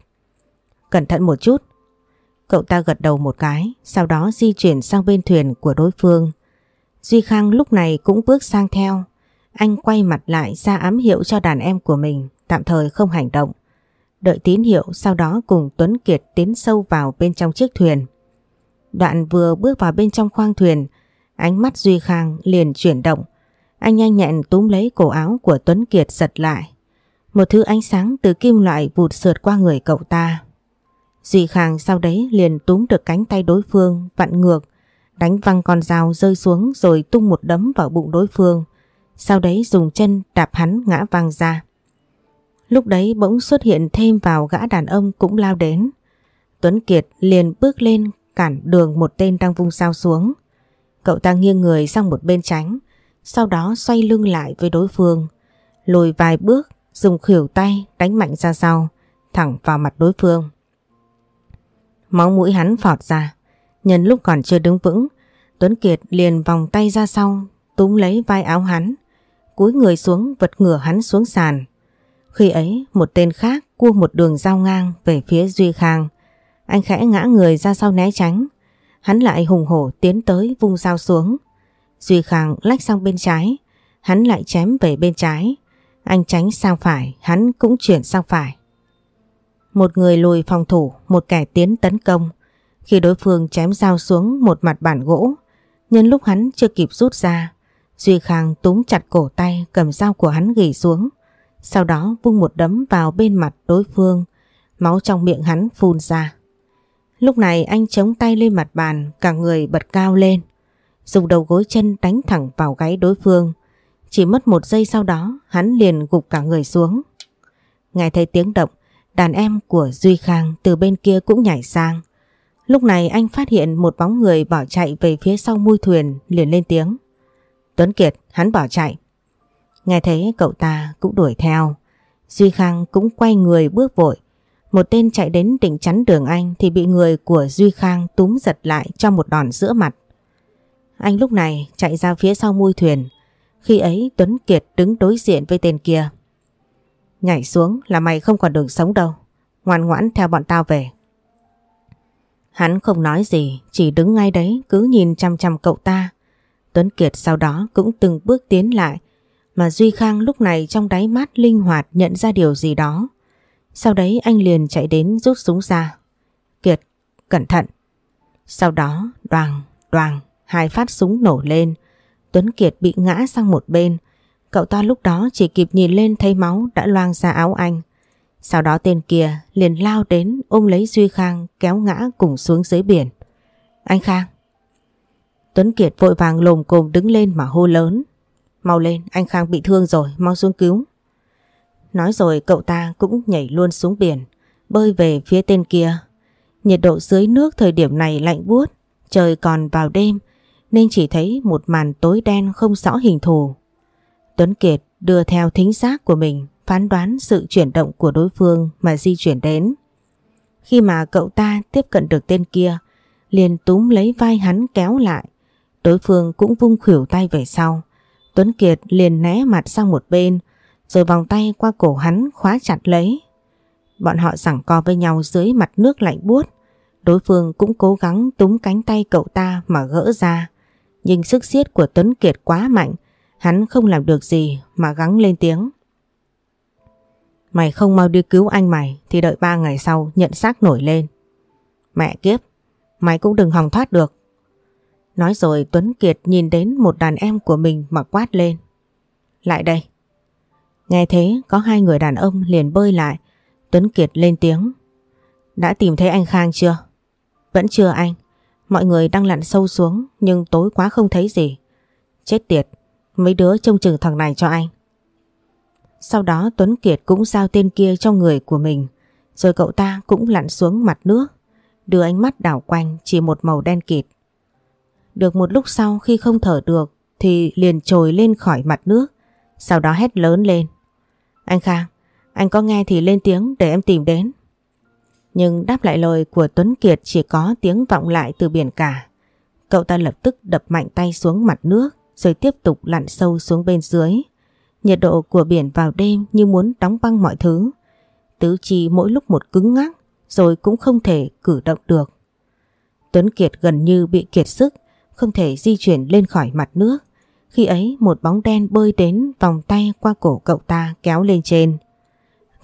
Cẩn thận một chút. Cậu ta gật đầu một cái, sau đó di chuyển sang bên thuyền của đối phương. Duy Khang lúc này cũng bước sang theo. Anh quay mặt lại ra ám hiệu cho đàn em của mình, tạm thời không hành động. Đợi tín hiệu sau đó cùng Tuấn Kiệt tiến sâu vào bên trong chiếc thuyền. Đoạn vừa bước vào bên trong khoang thuyền, ánh mắt Duy Khang liền chuyển động. Anh nhanh nhẹn túm lấy cổ áo của Tuấn Kiệt giật lại. Một thứ ánh sáng từ kim loại vụt sượt qua người cậu ta. Duy Khang sau đấy liền túm được cánh tay đối phương vặn ngược đánh văng con dao rơi xuống rồi tung một đấm vào bụng đối phương. Sau đấy dùng chân đạp hắn ngã văng ra. Lúc đấy bỗng xuất hiện thêm vào gã đàn ông cũng lao đến. Tuấn Kiệt liền bước lên cản đường một tên đang vung dao xuống. Cậu ta nghiêng người sang một bên tránh, sau đó xoay lưng lại với đối phương. Lùi vài bước, dùng khỉu tay đánh mạnh ra sau, thẳng vào mặt đối phương. Máu mũi hắn phọt ra. Nhân lúc còn chưa đứng vững, Tuấn Kiệt liền vòng tay ra sau, túm lấy vai áo hắn, cúi người xuống vật ngửa hắn xuống sàn. Khi ấy, một tên khác cua một đường dao ngang về phía Duy Khang. Anh khẽ ngã người ra sau né tránh. Hắn lại hùng hổ tiến tới vung dao xuống. Duy Khang lách sang bên trái, hắn lại chém về bên trái. Anh tránh sang phải, hắn cũng chuyển sang phải. Một người lùi phòng thủ, một kẻ tiến tấn công. Khi đối phương chém dao xuống một mặt bản gỗ, nhân lúc hắn chưa kịp rút ra, Duy Khang túm chặt cổ tay cầm dao của hắn gỉ xuống, sau đó vung một đấm vào bên mặt đối phương máu trong miệng hắn phun ra. Lúc này anh chống tay lên mặt bàn, cả người bật cao lên, dùng đầu gối chân đánh thẳng vào gáy đối phương. Chỉ mất một giây sau đó, hắn liền gục cả người xuống. Nghe thấy tiếng động, đàn em của Duy Khang từ bên kia cũng nhảy sang. Lúc này anh phát hiện một bóng người bỏ chạy về phía sau mui thuyền liền lên tiếng. Tuấn Kiệt, hắn bỏ chạy. Nghe thấy cậu ta cũng đuổi theo. Duy Khang cũng quay người bước vội. Một tên chạy đến định chắn đường anh thì bị người của Duy Khang túm giật lại cho một đòn giữa mặt. Anh lúc này chạy ra phía sau mui thuyền. Khi ấy Tuấn Kiệt đứng đối diện với tên kia. Nhảy xuống là mày không còn đường sống đâu. Ngoan ngoãn theo bọn tao về. Hắn không nói gì, chỉ đứng ngay đấy cứ nhìn chăm chăm cậu ta. Tuấn Kiệt sau đó cũng từng bước tiến lại, mà Duy Khang lúc này trong đáy mắt linh hoạt nhận ra điều gì đó. Sau đấy anh liền chạy đến rút súng ra. Kiệt, cẩn thận. Sau đó, đoàn, đoàn, hai phát súng nổ lên. Tuấn Kiệt bị ngã sang một bên. Cậu ta lúc đó chỉ kịp nhìn lên thấy máu đã loang ra áo anh. Sau đó tên kia liền lao đến ôm lấy Duy Khang kéo ngã cùng xuống dưới biển. Anh Khang. Tuấn Kiệt vội vàng lồm cồm đứng lên mà hô lớn. Mau lên, anh Khang bị thương rồi, mau xuống cứu. Nói rồi cậu ta cũng nhảy luôn xuống biển, bơi về phía tên kia. Nhiệt độ dưới nước thời điểm này lạnh buốt, trời còn vào đêm nên chỉ thấy một màn tối đen không rõ hình thù. Tuấn Kiệt đưa theo thính giác của mình phán đoán sự chuyển động của đối phương mà di chuyển đến. Khi mà cậu ta tiếp cận được tên kia, liền túm lấy vai hắn kéo lại. Đối phương cũng vung khỉu tay về sau. Tuấn Kiệt liền né mặt sang một bên, rồi vòng tay qua cổ hắn khóa chặt lấy. Bọn họ giằng co với nhau dưới mặt nước lạnh buốt. Đối phương cũng cố gắng túm cánh tay cậu ta mà gỡ ra. Nhưng sức siết của Tuấn Kiệt quá mạnh, hắn không làm được gì mà gắng lên tiếng. Mày không mau đi cứu anh mày thì đợi ba ngày sau nhận xác nổi lên. Mẹ kiếp, mày cũng đừng hòng thoát được. Nói rồi Tuấn Kiệt nhìn đến một đàn em của mình mà quát lên. Lại đây. Nghe thế có hai người đàn ông liền bơi lại. Tuấn Kiệt lên tiếng. Đã tìm thấy anh Khang chưa? Vẫn chưa anh. Mọi người đang lặn sâu xuống nhưng tối quá không thấy gì. Chết tiệt, mấy đứa trông chừng thằng này cho anh. Sau đó Tuấn Kiệt cũng giao tên kia cho người của mình. Rồi cậu ta cũng lặn xuống mặt nước. Đưa ánh mắt đảo quanh chỉ một màu đen kịt. Được một lúc sau khi không thở được thì liền trồi lên khỏi mặt nước. Sau đó hét lớn lên. Anh Khang, anh có nghe thì lên tiếng để em tìm đến. Nhưng đáp lại lời của Tuấn Kiệt chỉ có tiếng vọng lại từ biển cả. Cậu ta lập tức đập mạnh tay xuống mặt nước rồi tiếp tục lặn sâu xuống bên dưới. Nhiệt độ của biển vào đêm như muốn đóng băng mọi thứ. Tứ chi mỗi lúc một cứng ngắc rồi cũng không thể cử động được. Tuấn Kiệt gần như bị kiệt sức, không thể di chuyển lên khỏi mặt nước. Khi ấy một bóng đen bơi đến vòng tay qua cổ cậu ta kéo lên trên.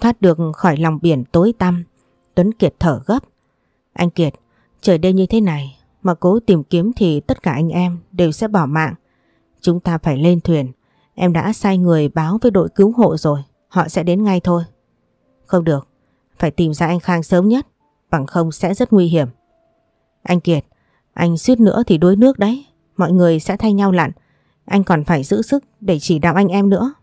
Thoát được khỏi lòng biển tối tăm, Tuấn Kiệt thở gấp. Anh Kiệt, trời đêm như thế này mà cố tìm kiếm thì tất cả anh em đều sẽ bỏ mạng. Chúng ta phải lên thuyền, Em đã sai người báo với đội cứu hộ rồi, họ sẽ đến ngay thôi. Không được, phải tìm ra anh Khang sớm nhất, bằng không sẽ rất nguy hiểm. Anh Kiệt, anh suýt nữa thì đuối nước đấy, mọi người sẽ thay nhau lặn, anh còn phải giữ sức để chỉ đạo anh em nữa.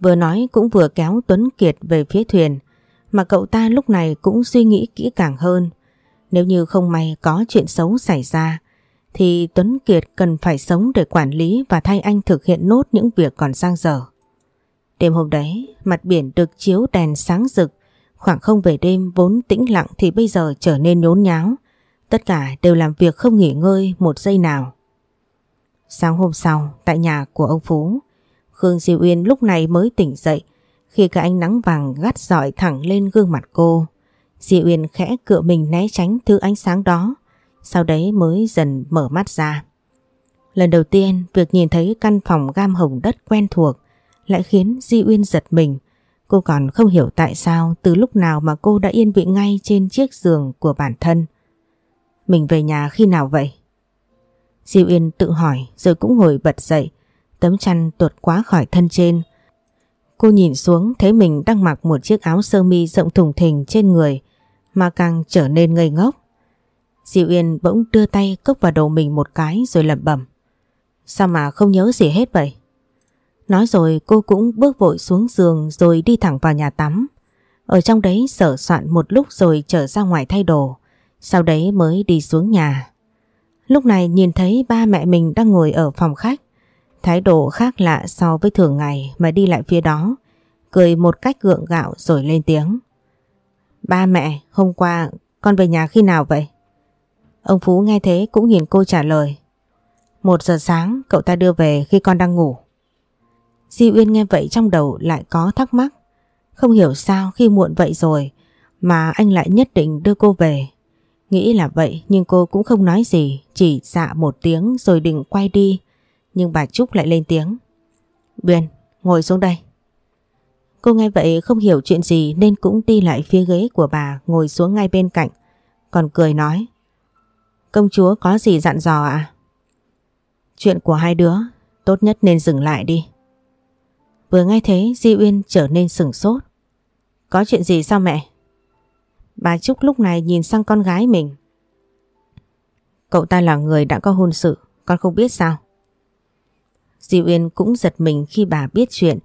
Vừa nói cũng vừa kéo Tuấn Kiệt về phía thuyền, mà cậu ta lúc này cũng suy nghĩ kỹ càng hơn. Nếu như không may có chuyện xấu xảy ra, thì Tuấn Kiệt cần phải sống để quản lý và thay anh thực hiện nốt những việc còn sang dở. Đêm hôm đấy, mặt biển được chiếu đèn sáng rực, khoảng không về đêm vốn tĩnh lặng thì bây giờ trở nên nhốn nháo. Tất cả đều làm việc không nghỉ ngơi một giây nào. Sáng hôm sau, tại nhà của ông Phú, Khương Diệu Uyên lúc này mới tỉnh dậy khi cả ánh nắng vàng gắt dọi thẳng lên gương mặt cô. Di Uyên khẽ cựa mình né tránh thứ ánh sáng đó sau đấy mới dần mở mắt ra. Lần đầu tiên việc nhìn thấy căn phòng gam hồng đất quen thuộc lại khiến Di Uyên giật mình. Cô còn không hiểu tại sao từ lúc nào mà cô đã yên vị ngay trên chiếc giường của bản thân. Mình về nhà khi nào vậy? Di Uyên tự hỏi rồi cũng ngồi bật dậy, tấm chăn tuột quá khỏi thân trên. Cô nhìn xuống, thấy mình đang mặc một chiếc áo sơ mi rộng thùng thình trên người, mà càng trở nên ngây ngốc. Diệu Yên bỗng đưa tay cốc vào đầu mình một cái rồi lẩm bẩm. Sao mà không nhớ gì hết vậy? Nói rồi, cô cũng bước vội xuống giường rồi đi thẳng vào nhà tắm. Ở trong đấy sở soạn một lúc rồi trở ra ngoài thay đồ. Sau đấy mới đi xuống nhà. Lúc này nhìn thấy ba mẹ mình đang ngồi ở phòng khách. Thái độ khác lạ so với thường ngày mà đi lại phía đó. Cười một cách gượng gạo rồi lên tiếng. Ba mẹ, hôm qua con về nhà khi nào vậy? Ông Phú nghe thế cũng nhìn cô trả lời. Một giờ sáng cậu ta đưa về khi con đang ngủ. Di Uyên nghe vậy trong đầu lại có thắc mắc. Không hiểu sao khi muộn vậy rồi mà anh lại nhất định đưa cô về. Nghĩ là vậy nhưng cô cũng không nói gì, chỉ dạ một tiếng rồi định quay đi. Nhưng bà Trúc lại lên tiếng. Uyên, ngồi xuống đây. Cô nghe vậy không hiểu chuyện gì nên cũng đi lại phía ghế của bà ngồi xuống ngay bên cạnh. Còn cười nói. Công chúa có gì dặn dò à? Chuyện của hai đứa tốt nhất nên dừng lại đi. Vừa nghe thế Di Uyên trở nên sửng sốt. Có chuyện gì sao mẹ? Bà Trúc lúc này nhìn sang con gái mình. Cậu ta là người đã có hôn sự, con không biết sao? Di Uyên cũng giật mình khi bà biết chuyện,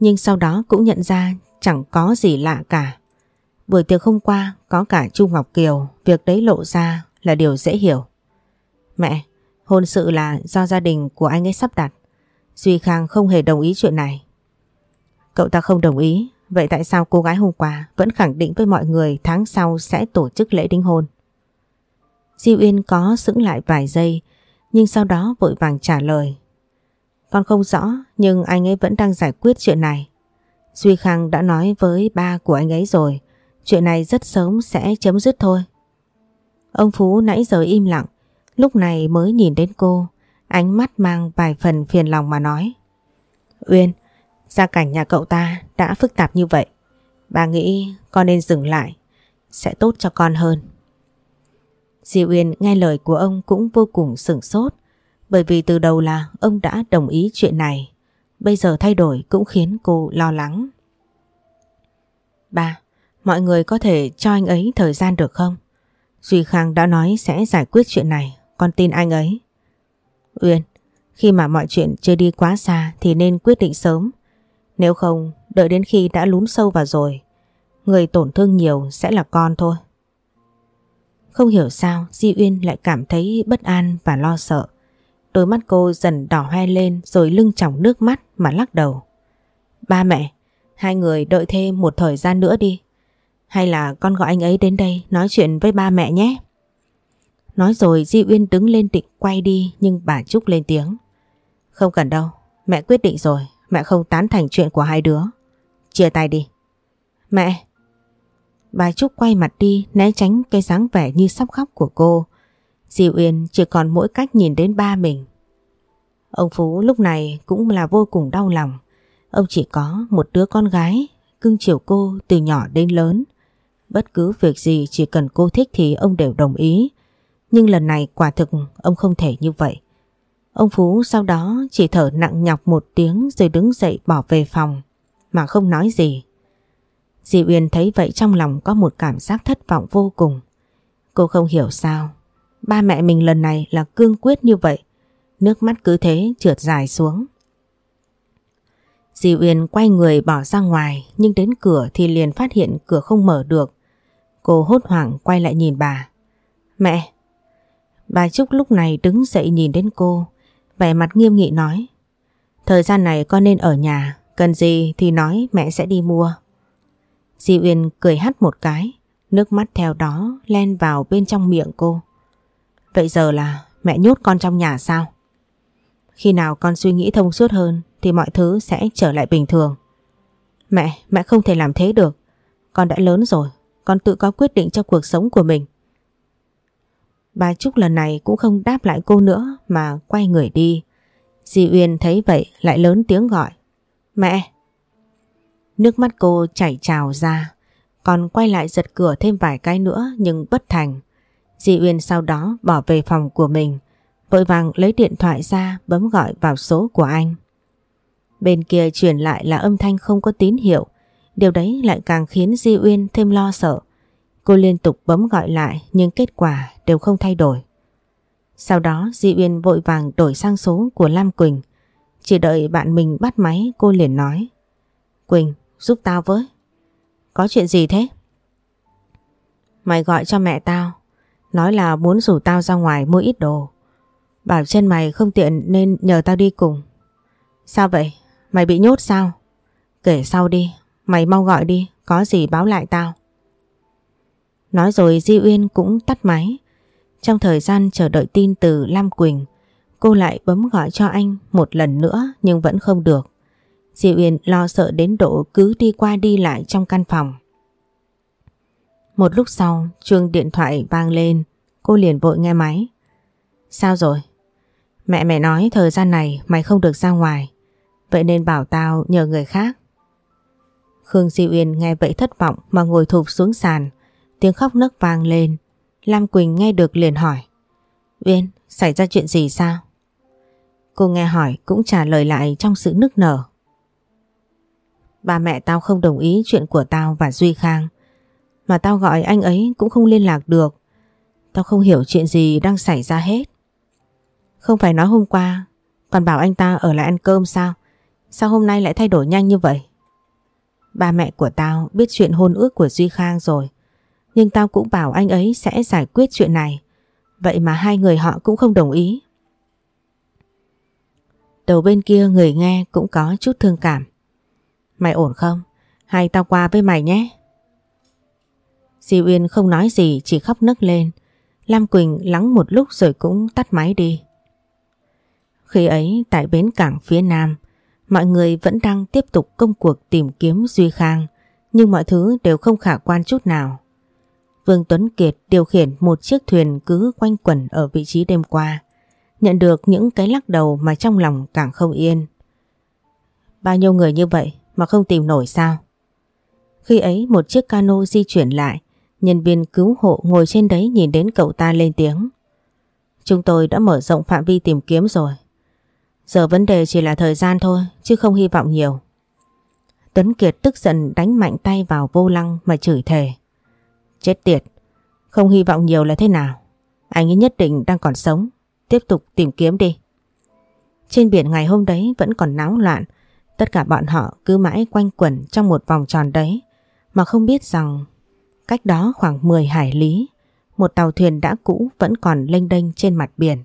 nhưng sau đó cũng nhận ra chẳng có gì lạ cả. Buổi tiệc hôm qua có cả Trung Ngọc Kiều, việc đấy lộ ra là điều dễ hiểu. Mẹ, hôn sự là do gia đình của anh ấy sắp đặt. Duy Khang không hề đồng ý chuyện này. Cậu ta không đồng ý, vậy tại sao cô gái hôm qua vẫn khẳng định với mọi người tháng sau sẽ tổ chức lễ đính hôn? Di Uyên có sững lại vài giây, nhưng sau đó vội vàng trả lời. Con không rõ, nhưng anh ấy vẫn đang giải quyết chuyện này. Duy Khang đã nói với ba của anh ấy rồi, chuyện này rất sớm sẽ chấm dứt thôi. Ông Phú nãy giờ im lặng, lúc này mới nhìn đến cô, ánh mắt mang vài phần phiền lòng mà nói. Uyên, gia cảnh nhà cậu ta đã phức tạp như vậy. Bà nghĩ con nên dừng lại, sẽ tốt cho con hơn. Di Uyên nghe lời của ông cũng vô cùng sửng sốt, bởi vì từ đầu là ông đã đồng ý chuyện này. Bây giờ thay đổi cũng khiến cô lo lắng. Ba, mọi người có thể cho anh ấy thời gian được không? Duy Khang đã nói sẽ giải quyết chuyện này, con tin anh ấy. Uyên, khi mà mọi chuyện chưa đi quá xa thì nên quyết định sớm. Nếu không, đợi đến khi đã lún sâu vào rồi, người tổn thương nhiều sẽ là con thôi. Không hiểu sao Di Uyên lại cảm thấy bất an và lo sợ. Đôi mắt cô dần đỏ hoe lên rồi lưng tròng nước mắt mà lắc đầu. Ba mẹ, hai người đợi thêm một thời gian nữa đi. Hay là con gọi anh ấy đến đây nói chuyện với ba mẹ nhé. Nói rồi Di Uyên đứng lên định quay đi nhưng bà Trúc lên tiếng. Không cần đâu, mẹ quyết định rồi, mẹ không tán thành chuyện của hai đứa. Chia tay đi. Mẹ! Bà Trúc quay mặt đi né tránh cái dáng vẻ như sắp khóc của cô. Di Uyên chỉ còn mỗi cách nhìn đến ba mình. Ông Phú lúc này cũng là vô cùng đau lòng. Ông chỉ có một đứa con gái, cưng chiều cô từ nhỏ đến lớn. Bất cứ việc gì chỉ cần cô thích thì ông đều đồng ý. Nhưng lần này quả thực ông không thể như vậy. Ông Phú sau đó chỉ thở nặng nhọc một tiếng rồi đứng dậy bỏ về phòng mà không nói gì. Di Uyên thấy vậy trong lòng có một cảm giác thất vọng vô cùng. Cô không hiểu sao Ba mẹ mình lần này là cương quyết như vậy. Nước mắt cứ thế trượt dài xuống. Di Uyên quay người bỏ ra ngoài nhưng đến cửa thì liền phát hiện cửa không mở được. Cô hốt hoảng quay lại nhìn bà. Mẹ! Bà Trúc lúc này đứng dậy nhìn đến cô, vẻ mặt nghiêm nghị nói. Thời gian này con nên ở nhà, cần gì thì nói mẹ sẽ đi mua. Di Uyên cười hắt một cái, nước mắt theo đó len vào bên trong miệng cô. Vậy giờ là mẹ nhốt con trong nhà sao? Khi nào con suy nghĩ thông suốt hơn thì mọi thứ sẽ trở lại bình thường. Mẹ, mẹ không thể làm thế được. Con đã lớn rồi, con tự có quyết định cho cuộc sống của mình. Bà Trúc lần này cũng không đáp lại cô nữa mà quay người đi. Di Uyên thấy vậy lại lớn tiếng gọi. Mẹ! Nước mắt cô chảy trào ra, còn quay lại giật cửa thêm vài cái nữa nhưng bất thành. Di Uyên sau đó bỏ về phòng của mình, vội vàng lấy điện thoại ra bấm gọi vào số của anh. Bên kia truyền lại là âm thanh không có tín hiệu. Điều đấy lại càng khiến Di Uyên thêm lo sợ. Cô liên tục bấm gọi lại nhưng kết quả đều không thay đổi. Sau đó Di Uyên vội vàng đổi sang số của Lam Quỳnh. Chỉ đợi bạn mình bắt máy cô liền nói. Quỳnh giúp tao với. Có chuyện gì thế? Mày gọi cho mẹ tao. Nói là muốn rủ tao ra ngoài mua ít đồ. Bảo chân mày không tiện nên nhờ tao đi cùng. Sao vậy? Mày bị nhốt sao? Kể sau đi. Mày mau gọi đi. Có gì báo lại tao. Nói rồi Di Uyên cũng tắt máy. Trong thời gian chờ đợi tin từ Lam Quỳnh, cô lại bấm gọi cho anh một lần nữa nhưng vẫn không được. Di Uyên lo sợ đến độ cứ đi qua đi lại trong căn phòng. Một lúc sau, chuông điện thoại vang lên, cô liền vội nghe máy. Sao rồi? Mẹ mẹ nói thời gian này mày không được ra ngoài, vậy nên bảo tao nhờ người khác. Khương Di Uyên nghe vậy thất vọng mà ngồi thụp xuống sàn, tiếng khóc nấc vang lên. Lam Quỳnh nghe được liền hỏi. Uyên, xảy ra chuyện gì sao? Cô nghe hỏi cũng trả lời lại trong sự nức nở. Ba mẹ tao không đồng ý chuyện của tao và Duy Khang. Mà tao gọi anh ấy cũng không liên lạc được. Tao không hiểu chuyện gì đang xảy ra hết. Không phải nói hôm qua, còn bảo anh ta ở lại ăn cơm sao? Sao hôm nay lại thay đổi nhanh như vậy? Ba mẹ của tao biết chuyện hôn ước của Duy Khang rồi. Nhưng tao cũng bảo anh ấy sẽ giải quyết chuyện này. Vậy mà hai người họ cũng không đồng ý. Đầu bên kia người nghe cũng có chút thương cảm. Mày ổn không? Hay tao qua với mày nhé? Di Uyên không nói gì chỉ khóc nức lên. Lam Quỳnh lắng một lúc rồi cũng tắt máy đi. Khi ấy tại bến cảng phía nam, mọi người vẫn đang tiếp tục công cuộc tìm kiếm Duy Khang, nhưng mọi thứ đều không khả quan chút nào. Vương Tuấn Kiệt điều khiển một chiếc thuyền cứ quanh quẩn ở vị trí đêm qua, nhận được những cái lắc đầu mà trong lòng càng không yên. Bao nhiêu người như vậy mà không tìm nổi sao? Khi ấy một chiếc cano di chuyển lại, nhân viên cứu hộ ngồi trên đấy nhìn đến cậu ta lên tiếng. Chúng tôi đã mở rộng phạm vi tìm kiếm rồi. Giờ vấn đề chỉ là thời gian thôi, chứ không hy vọng nhiều. Tuấn Kiệt tức giận đánh mạnh tay vào vô lăng mà chửi thề. Chết tiệt, không hy vọng nhiều là thế nào? Anh ấy nhất định đang còn sống, tiếp tục tìm kiếm đi. Trên biển ngày hôm đấy vẫn còn náo loạn, tất cả bọn họ cứ mãi quanh quẩn trong một vòng tròn đấy, mà không biết rằng cách đó khoảng 10 hải lý, một tàu thuyền đã cũ vẫn còn lênh đênh trên mặt biển.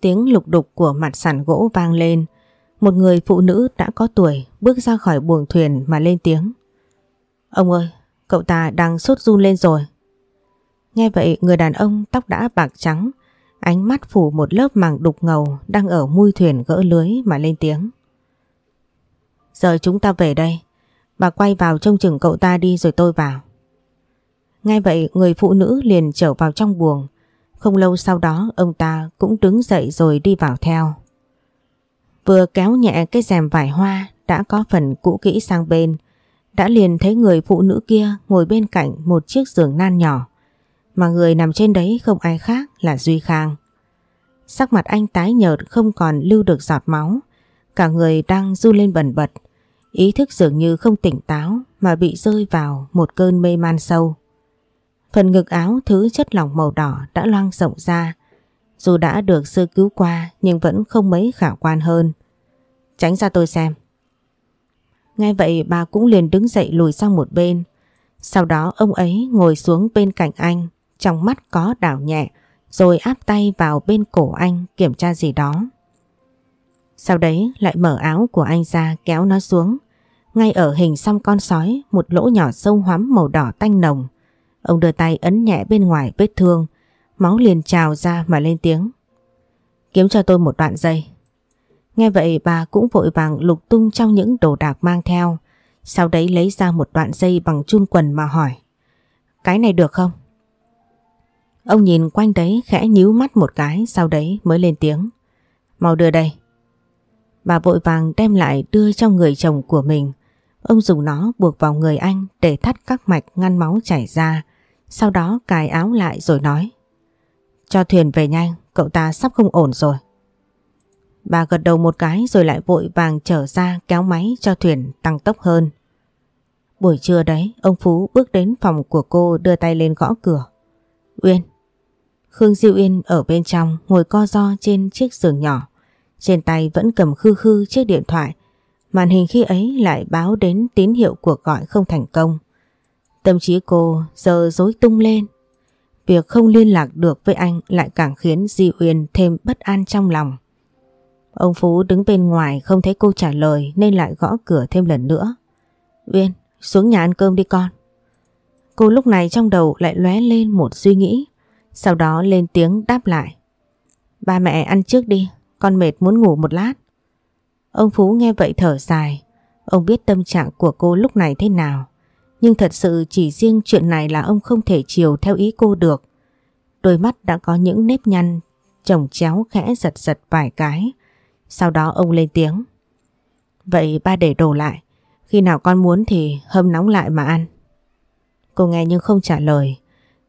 Tiếng lục đục của mặt sàn gỗ vang lên, một người phụ nữ đã có tuổi bước ra khỏi buồng thuyền mà lên tiếng. Ông ơi, Cậu ta đang sốt run lên rồi. Nghe vậy người đàn ông tóc đã bạc trắng, ánh mắt phủ một lớp màng đục ngầu đang ở mui thuyền gỡ lưới mà lên tiếng. Giờ chúng ta về đây, bà quay vào trông chừng cậu ta đi rồi tôi vào. ngay vậy người phụ nữ liền trở vào trong buồng, không lâu sau đó ông ta cũng đứng dậy rồi đi vào theo. Vừa kéo nhẹ cái rèm vải hoa đã có phần cũ kỹ sang bên, đã liền thấy người phụ nữ kia ngồi bên cạnh một chiếc giường nan nhỏ, mà người nằm trên đấy không ai khác là Duy Khang. Sắc mặt anh tái nhợt không còn lưu được giọt máu, cả người đang du lên bẩn bật, ý thức dường như không tỉnh táo mà bị rơi vào một cơn mê man sâu. Phần ngực áo thứ chất lỏng màu đỏ đã loang rộng ra, dù đã được sơ cứu qua nhưng vẫn không mấy khả quan hơn. Tránh ra tôi xem. Ngay vậy bà cũng liền đứng dậy lùi sang một bên. Sau đó ông ấy ngồi xuống bên cạnh anh, trong mắt có đảo nhẹ, rồi áp tay vào bên cổ anh kiểm tra gì đó. Sau đấy lại mở áo của anh ra kéo nó xuống. Ngay ở hình xăm con sói, một lỗ nhỏ sâu hoắm màu đỏ tanh nồng. Ông đưa tay ấn nhẹ bên ngoài vết thương, máu liền trào ra mà lên tiếng. Kiếm cho tôi một đoạn dây. Nghe vậy bà cũng vội vàng lục tung trong những đồ đạc mang theo. Sau đấy lấy ra một đoạn dây bằng chun quần mà hỏi. Cái này được không? Ông nhìn quanh đấy khẽ nhíu mắt một cái sau đấy mới lên tiếng. Mau đưa đây. Bà vội vàng đem lại đưa cho người chồng của mình. Ông dùng nó buộc vào người anh để thắt các mạch ngăn máu chảy ra. Sau đó cài áo lại rồi nói. Cho thuyền về nhanh, cậu ta sắp không ổn rồi. Bà gật đầu một cái rồi lại vội vàng trở ra kéo máy cho thuyền tăng tốc hơn. Buổi trưa đấy, ông Phú bước đến phòng của cô đưa tay lên gõ cửa. Uyên. Khương Diệu yên ở bên trong ngồi co ro trên chiếc giường nhỏ. Trên tay vẫn cầm khư khư chiếc điện thoại. Màn hình khi ấy lại báo đến tín hiệu cuộc gọi không thành công. Tâm trí cô giờ dối tung lên. Việc không liên lạc được với anh lại càng khiến Di Uyên thêm bất an trong lòng. Ông Phú đứng bên ngoài không thấy cô trả lời nên lại gõ cửa thêm lần nữa. Uyên, xuống nhà ăn cơm đi con. Cô lúc này trong đầu lại lóe lên một suy nghĩ, sau đó lên tiếng đáp lại. Ba mẹ ăn trước đi, con mệt muốn ngủ một lát. Ông Phú nghe vậy thở dài, ông biết tâm trạng của cô lúc này thế nào. Nhưng thật sự chỉ riêng chuyện này là ông không thể chiều theo ý cô được. Đôi mắt đã có những nếp nhăn, chồng chéo khẽ giật giật vài cái. Sau đó ông lên tiếng. Vậy ba để đồ lại, khi nào con muốn thì hâm nóng lại mà ăn. Cô nghe nhưng không trả lời.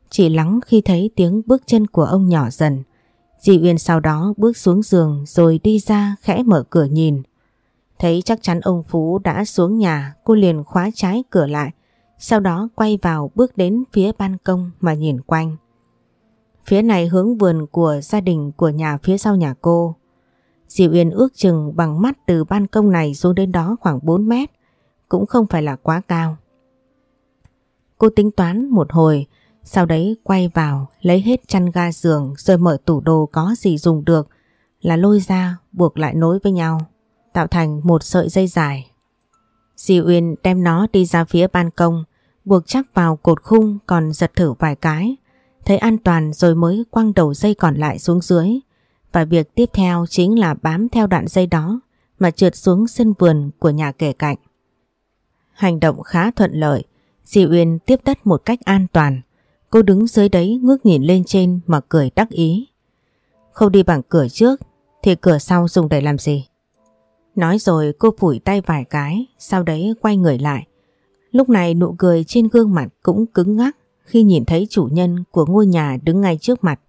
Chỉ lắng khi thấy tiếng bước chân của ông nhỏ dần. Di Uyên sau đó bước xuống giường rồi đi ra khẽ mở cửa nhìn. Thấy chắc chắn ông Phú đã xuống nhà, cô liền khóa trái cửa lại. Sau đó quay vào bước đến phía ban công mà nhìn quanh. Phía này hướng vườn của gia đình của nhà phía sau nhà cô. Dì Uyên ước chừng bằng mắt từ ban công này xuống đến đó khoảng 4 mét cũng không phải là quá cao. Cô tính toán một hồi, sau đấy quay vào lấy hết chăn ga giường rồi mở tủ đồ có gì dùng được là lôi ra buộc lại nối với nhau, tạo thành một sợi dây dài. Di Uyên đem nó đi ra phía ban công, buộc chắc vào cột khung còn giật thử vài cái, thấy an toàn rồi mới quăng đầu dây còn lại xuống dưới. Và việc tiếp theo chính là bám theo đoạn dây đó mà trượt xuống sân vườn của nhà kể cạnh. Hành động khá thuận lợi, Di Uyên tiếp đất một cách an toàn. Cô đứng dưới đấy ngước nhìn lên trên mà cười đắc ý. Không đi bằng cửa trước thì cửa sau dùng để làm gì? Nói rồi cô phủi tay vài cái, sau đấy quay người lại. Lúc này nụ cười trên gương mặt cũng cứng ngắc khi nhìn thấy chủ nhân của ngôi nhà đứng ngay trước mặt.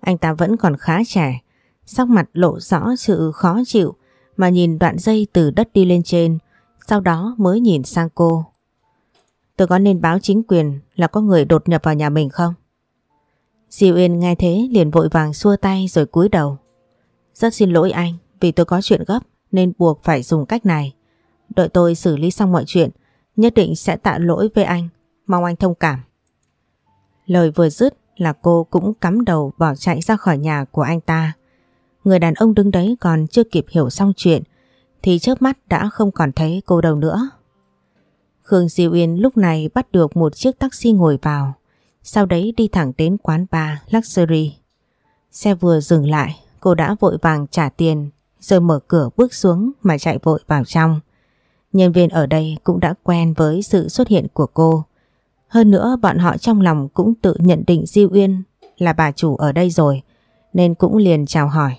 Anh ta vẫn còn khá trẻ, sắc mặt lộ rõ sự khó chịu mà nhìn đoạn dây từ đất đi lên trên sau đó mới nhìn sang cô. Tôi có nên báo chính quyền là có người đột nhập vào nhà mình không? Diệu Yên nghe thế liền vội vàng xua tay rồi cúi đầu. Rất xin lỗi anh vì tôi có chuyện gấp nên buộc phải dùng cách này. Đợi tôi xử lý xong mọi chuyện, nhất định sẽ tạ lỗi với anh. Mong anh thông cảm. Lời vừa dứt là cô cũng cắm đầu bỏ chạy ra khỏi nhà của anh ta. Người đàn ông đứng đấy còn chưa kịp hiểu xong chuyện thì chớp mắt đã không còn thấy cô đâu nữa. Khương Di Uyên lúc này bắt được một chiếc taxi ngồi vào, sau đấy đi thẳng đến quán bar Luxury. Xe vừa dừng lại, cô đã vội vàng trả tiền rồi mở cửa bước xuống mà chạy vội vào trong. Nhân viên ở đây cũng đã quen với sự xuất hiện của cô. Hơn nữa bọn họ trong lòng cũng tự nhận định Diêu Uyên là bà chủ ở đây rồi, nên cũng liền chào hỏi.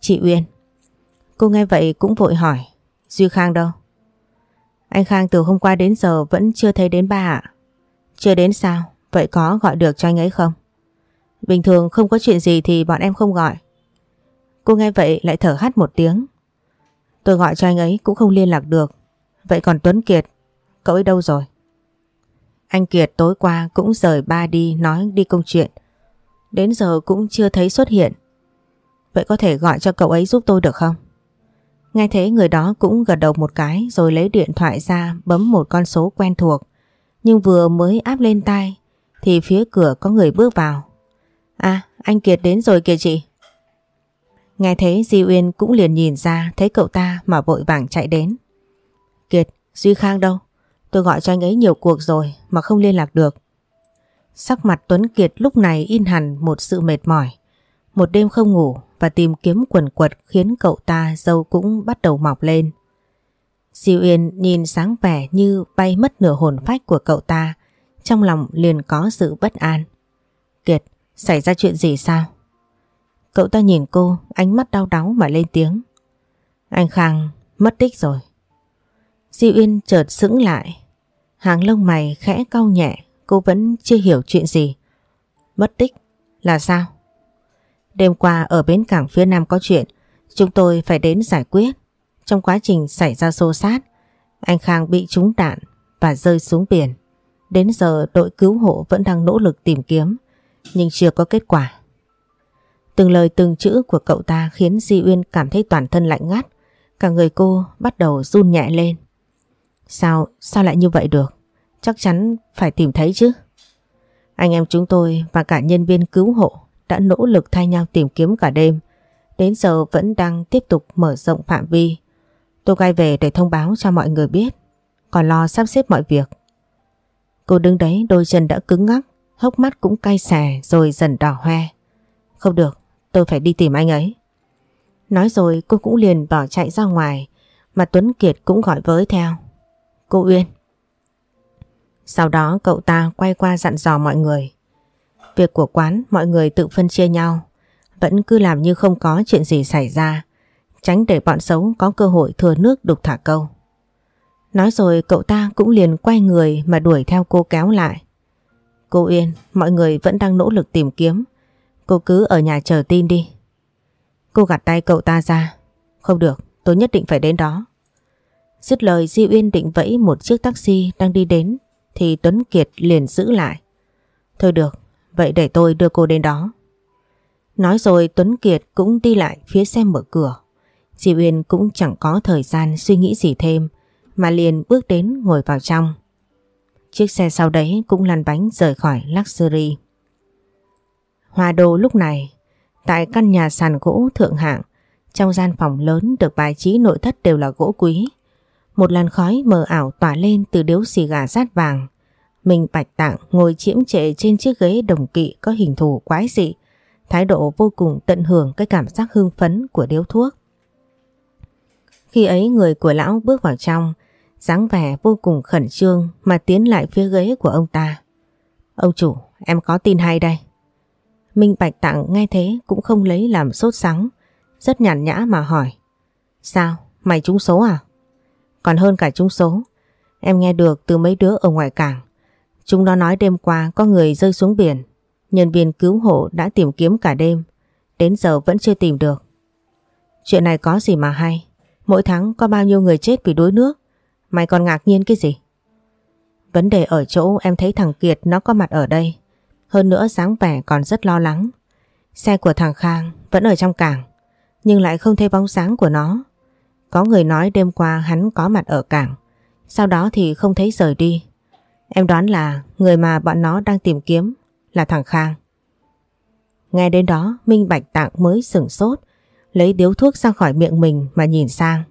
Chị Uyên, Cô nghe vậy cũng vội hỏi Duy Khang đâu? Anh Khang từ hôm qua đến giờ vẫn chưa thấy đến ba ạ. Chưa đến sao? Vậy có gọi được cho anh ấy không? Bình thường không có chuyện gì thì bọn em không gọi. Cô nghe vậy lại thở hắt một tiếng. Tôi gọi cho anh ấy cũng không liên lạc được. Vậy còn Tuấn Kiệt, cậu ấy đâu rồi? Anh Kiệt tối qua cũng rời ba đi nói đi công chuyện. Đến giờ cũng chưa thấy xuất hiện. Vậy có thể gọi cho cậu ấy giúp tôi được không? Nghe thế người đó cũng gật đầu một cái rồi lấy điện thoại ra bấm một con số quen thuộc. Nhưng vừa mới áp lên tay thì phía cửa có người bước vào. À, anh Kiệt đến rồi kìa chị. Nghe thế Di Uyên cũng liền nhìn ra thấy cậu ta mà vội vàng chạy đến. Kiệt, Duy Khang đâu? Tôi gọi cho anh ấy nhiều cuộc rồi mà không liên lạc được. Sắc mặt Tuấn Kiệt lúc này in hẳn một sự mệt mỏi. Một đêm không ngủ và tìm kiếm quần quật khiến cậu ta dâu cũng bắt đầu mọc lên. Diêu Yên nhìn sáng vẻ như bay mất nửa hồn phách của cậu ta, trong lòng liền có sự bất an. Kiệt, xảy ra chuyện gì sao? Cậu ta nhìn cô, ánh mắt đau đáu mà lên tiếng. Anh Khang mất tích rồi. Diêu Yên chợt sững lại. Hàng lông mày khẽ cau nhẹ, cô vẫn chưa hiểu chuyện gì. Mất tích là sao? Đêm qua ở bến cảng phía nam có chuyện, Chúng tôi phải đến giải quyết. Trong quá trình xảy ra xô xát, anh Khang bị trúng đạn và rơi xuống biển. Đến giờ đội cứu hộ vẫn đang nỗ lực tìm kiếm, nhưng chưa có kết quả. Từng lời từng chữ của cậu ta khiến Di Uyên cảm thấy toàn thân lạnh ngắt. Cả người cô bắt đầu run nhẹ lên. Sao, sao lại như vậy được? Chắc chắn phải tìm thấy chứ. Anh em chúng tôi và cả nhân viên cứu hộ đã nỗ lực thay nhau tìm kiếm cả đêm. Đến giờ vẫn đang tiếp tục mở rộng phạm vi. Tôi quay về để thông báo cho mọi người biết. Còn lo sắp xếp mọi việc. Cô đứng đấy đôi chân đã cứng ngắc, hốc mắt cũng cay xè rồi dần đỏ hoe. Không được, tôi phải đi tìm anh ấy. Nói rồi cô cũng liền bỏ chạy ra ngoài mà Tuấn Kiệt cũng gọi với theo. Cô Uyên. Sau đó cậu ta quay qua dặn dò mọi người. Việc của quán mọi người tự phân chia nhau, vẫn cứ làm như không có chuyện gì xảy ra, tránh để bọn xấu có cơ hội thừa nước đục thả câu. Nói rồi cậu ta cũng liền quay người mà đuổi theo cô kéo lại. Cô yên mọi người vẫn đang nỗ lực tìm kiếm. Cô cứ ở nhà chờ tin đi. Cô gạt tay cậu ta ra. Không được, tôi nhất định phải đến đó. Dứt lời Di Uyên định vẫy một chiếc taxi đang đi đến thì Tuấn Kiệt liền giữ lại. Thôi được, vậy để tôi đưa cô đến đó. Nói rồi Tuấn Kiệt cũng đi lại phía xe mở cửa. Chị Uyên cũng chẳng có thời gian suy nghĩ gì thêm mà liền bước đến ngồi vào trong. Chiếc xe sau đấy cũng lăn bánh rời khỏi Luxury. Hòa đồ lúc này, tại căn nhà sàn gỗ thượng hạng, trong gian phòng lớn được bài trí nội thất đều là gỗ quý. Một làn khói mờ ảo tỏa lên từ điếu xì gà rát vàng. Mình bạch tạng ngồi chiếm trệ trên chiếc ghế đồng kỵ có hình thù quái dị, thái độ vô cùng tận hưởng cái cảm giác hưng phấn của điếu thuốc. Khi ấy người của lão bước vào trong, dáng vẻ vô cùng khẩn trương mà tiến lại phía ghế của ông ta. Ông chủ, em có tin hay đây. Minh Bạch Tạng nghe thế cũng không lấy làm sốt sắng, rất nhàn nhã mà hỏi. Sao, mày trúng số à? Còn hơn cả trúng số, em nghe được từ mấy đứa ở ngoài cảng. Chúng nó nói đêm qua có người rơi xuống biển, nhân viên cứu hộ đã tìm kiếm cả đêm, đến giờ vẫn chưa tìm được. Chuyện này có gì mà hay, mỗi tháng có bao nhiêu người chết vì đuối nước, Mày còn ngạc nhiên cái gì? Vấn đề ở chỗ em thấy thằng Kiệt nó có mặt ở đây. Hơn nữa sáng vẻ còn rất lo lắng. Xe của thằng Khang vẫn ở trong cảng. Nhưng lại không thấy bóng sáng của nó. Có người nói đêm qua hắn có mặt ở cảng. Sau đó thì không thấy rời đi. Em đoán là người mà bọn nó đang tìm kiếm là thằng Khang. Nghe đến đó Minh Bạch Tạng mới sửng sốt lấy điếu thuốc ra khỏi miệng mình mà nhìn sang.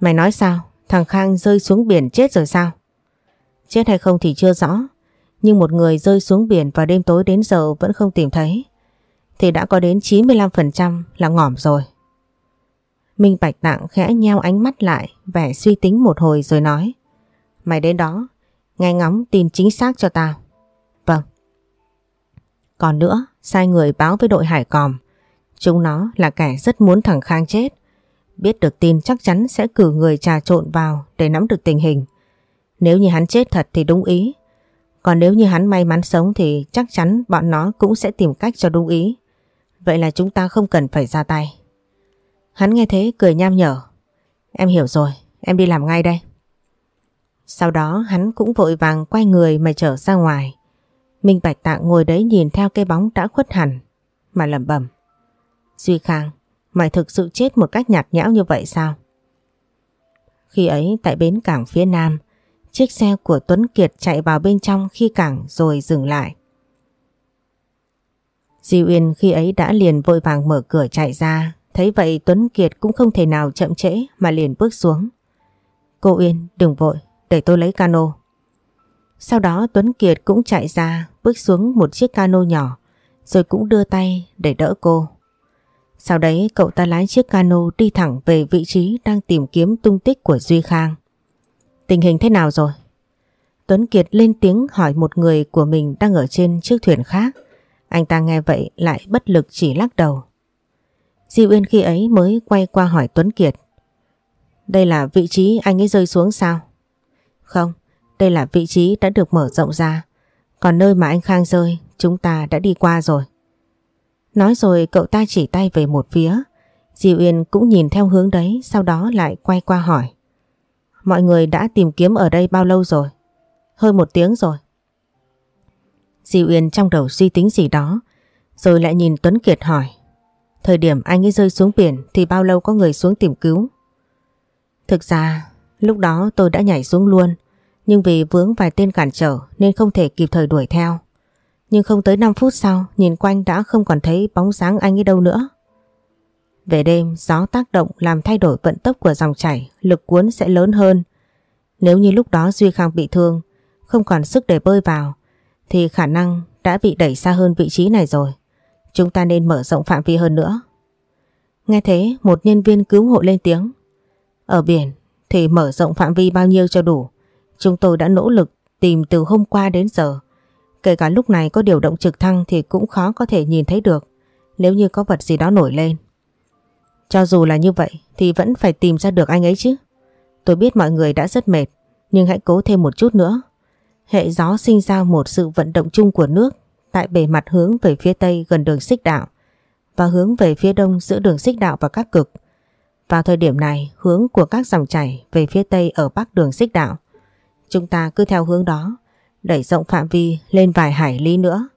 Mày nói sao? Thằng Khang rơi xuống biển chết rồi sao? Chết hay không thì chưa rõ. Nhưng một người rơi xuống biển vào đêm tối đến giờ vẫn không tìm thấy. Thì đã có đến 95% là ngỏm rồi. Minh Bạch Tạng khẽ nheo ánh mắt lại, vẻ suy tính một hồi rồi nói. Mày đến đó, nghe ngóng tin chính xác cho tao. Vâng. Còn nữa, sai người báo với đội hải còm. Chúng nó là kẻ rất muốn thằng Khang chết. Biết được tin chắc chắn sẽ cử người trà trộn vào để nắm được tình hình. Nếu như hắn chết thật thì đúng ý. Còn nếu như hắn may mắn sống thì chắc chắn bọn nó cũng sẽ tìm cách cho đúng ý. Vậy là chúng ta không cần phải ra tay. Hắn nghe thế cười nham nhở. Em hiểu rồi, em đi làm ngay đây. Sau đó hắn cũng vội vàng quay người mà trở ra ngoài. Minh Bạch Tạng ngồi đấy nhìn theo cây bóng đã khuất hẳn, mà lẩm bẩm. Duy Khang, Mày thực sự chết một cách nhạt nhẽo như vậy sao? Khi ấy tại bến cảng phía nam, chiếc xe của Tuấn Kiệt chạy vào bên trong khi cảng rồi dừng lại. Di Uyên khi ấy đã liền vội vàng mở cửa chạy ra, thấy vậy Tuấn Kiệt cũng không thể nào chậm trễ mà liền bước xuống. Cô Uyên đừng vội, để tôi lấy cano. Sau đó Tuấn Kiệt cũng chạy ra, bước xuống một chiếc cano nhỏ, rồi cũng đưa tay để đỡ cô. Sau đấy cậu ta lái chiếc cano đi thẳng về vị trí đang tìm kiếm tung tích của Duy Khang. Tình hình thế nào rồi? Tuấn Kiệt lên tiếng hỏi một người của mình đang ở trên chiếc thuyền khác. Anh ta nghe vậy lại bất lực chỉ lắc đầu. Di Uyên khi ấy mới quay qua hỏi Tuấn Kiệt. Đây là vị trí anh ấy rơi xuống sao? Không, đây là vị trí đã được mở rộng ra. Còn nơi mà anh Khang rơi, chúng ta đã đi qua rồi. Nói rồi cậu ta chỉ tay về một phía. Di Uyên cũng nhìn theo hướng đấy sau đó lại quay qua hỏi. Mọi người đã tìm kiếm ở đây bao lâu rồi? Hơn một tiếng rồi. Di Uyên trong đầu suy tính gì đó rồi lại nhìn Tuấn Kiệt hỏi. Thời điểm anh ấy rơi xuống biển thì bao lâu có người xuống tìm cứu? Thực ra lúc đó tôi đã nhảy xuống luôn nhưng vì vướng vài tên cản trở nên không thể kịp thời đuổi theo. Nhưng không tới 5 phút sau nhìn quanh đã không còn thấy bóng dáng anh ấy đâu nữa. Về đêm gió tác động làm thay đổi vận tốc của dòng chảy, lực cuốn sẽ lớn hơn. Nếu như lúc đó Duy Khang bị thương, không còn sức để bơi vào, thì khả năng đã bị đẩy xa hơn vị trí này rồi. Chúng ta nên mở rộng phạm vi hơn nữa. Nghe thế một nhân viên cứu hộ lên tiếng. Ở biển thì mở rộng phạm vi bao nhiêu cho đủ. Chúng tôi đã nỗ lực tìm từ hôm qua đến giờ. Kể cả lúc này có điều động trực thăng thì cũng khó có thể nhìn thấy được, nếu như có vật gì đó nổi lên. Cho dù là như vậy thì vẫn phải tìm ra được anh ấy chứ. Tôi biết mọi người đã rất mệt, nhưng hãy cố thêm một chút nữa. Hệ gió sinh ra một sự vận động chung của nước tại bề mặt hướng về phía tây gần đường xích đạo và hướng về phía đông giữa đường xích đạo và các cực. Vào thời điểm này, hướng của các dòng chảy về phía tây ở bắc đường xích đạo. Chúng ta cứ theo hướng đó, đẩy rộng phạm vi lên vài hải lý nữa.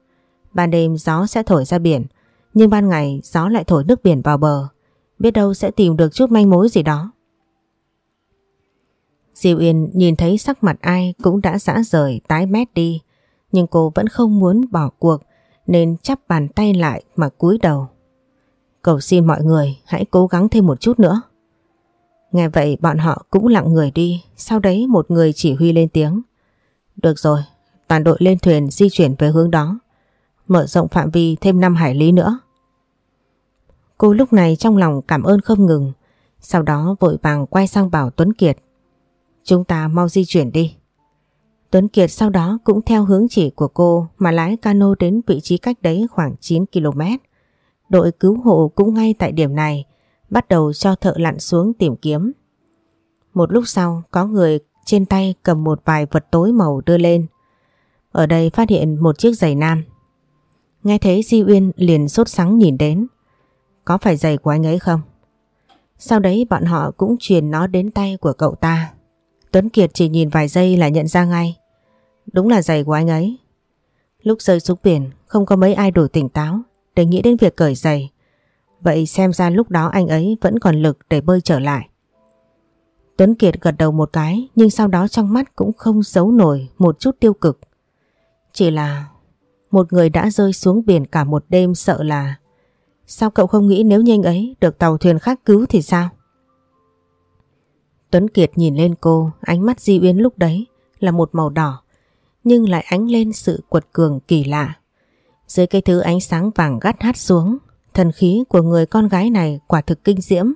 Ban đêm gió sẽ thổi ra biển, nhưng ban ngày gió lại thổi nước biển vào bờ. Biết đâu sẽ tìm được chút manh mối gì đó. Diệu Yên nhìn thấy sắc mặt ai cũng đã dã rời tái mét đi. Nhưng cô vẫn không muốn bỏ cuộc nên chắp bàn tay lại mà cúi đầu. Cầu xin mọi người hãy cố gắng thêm một chút nữa. Nghe vậy bọn họ cũng lặng người đi, sau đấy một người chỉ huy lên tiếng. Được rồi, toàn đội lên thuyền di chuyển về hướng đó. Mở rộng phạm vi thêm 5 hải lý nữa. Cô lúc này trong lòng cảm ơn không ngừng, sau đó vội vàng quay sang bảo Tuấn Kiệt. Chúng ta mau di chuyển đi. Tuấn Kiệt sau đó cũng theo hướng chỉ của cô mà lái cano đến vị trí cách đấy khoảng 9 km. Đội cứu hộ cũng ngay tại điểm này, bắt đầu cho thợ lặn xuống tìm kiếm. Một lúc sau, có người trên tay cầm một vài vật tối màu đưa lên. Ở đây phát hiện một chiếc giày nam. Nghe thấy Di Uyên liền sốt sắng nhìn đến. Có phải giày của anh ấy không? Sau đấy bọn họ cũng truyền nó đến tay của cậu ta. Tuấn Kiệt chỉ nhìn vài giây là nhận ra ngay. Đúng là giày của anh ấy. Lúc rơi xuống biển, không có mấy ai đủ tỉnh táo để nghĩ đến việc cởi giày. Vậy xem ra lúc đó anh ấy vẫn còn lực để bơi trở lại. Tuấn Kiệt gật đầu một cái nhưng sau đó trong mắt cũng không giấu nổi một chút tiêu cực. Chỉ là một người đã rơi xuống biển cả một đêm sợ là Sao cậu không nghĩ nếu như anh ấy được tàu thuyền khác cứu thì sao? Tuấn Kiệt nhìn lên cô, ánh mắt Di Uyên lúc đấy là một màu đỏ, nhưng lại ánh lên sự quật cường kỳ lạ. Dưới cây thứ ánh sáng vàng gắt hát xuống, thần khí của người con gái này quả thực kinh diễm.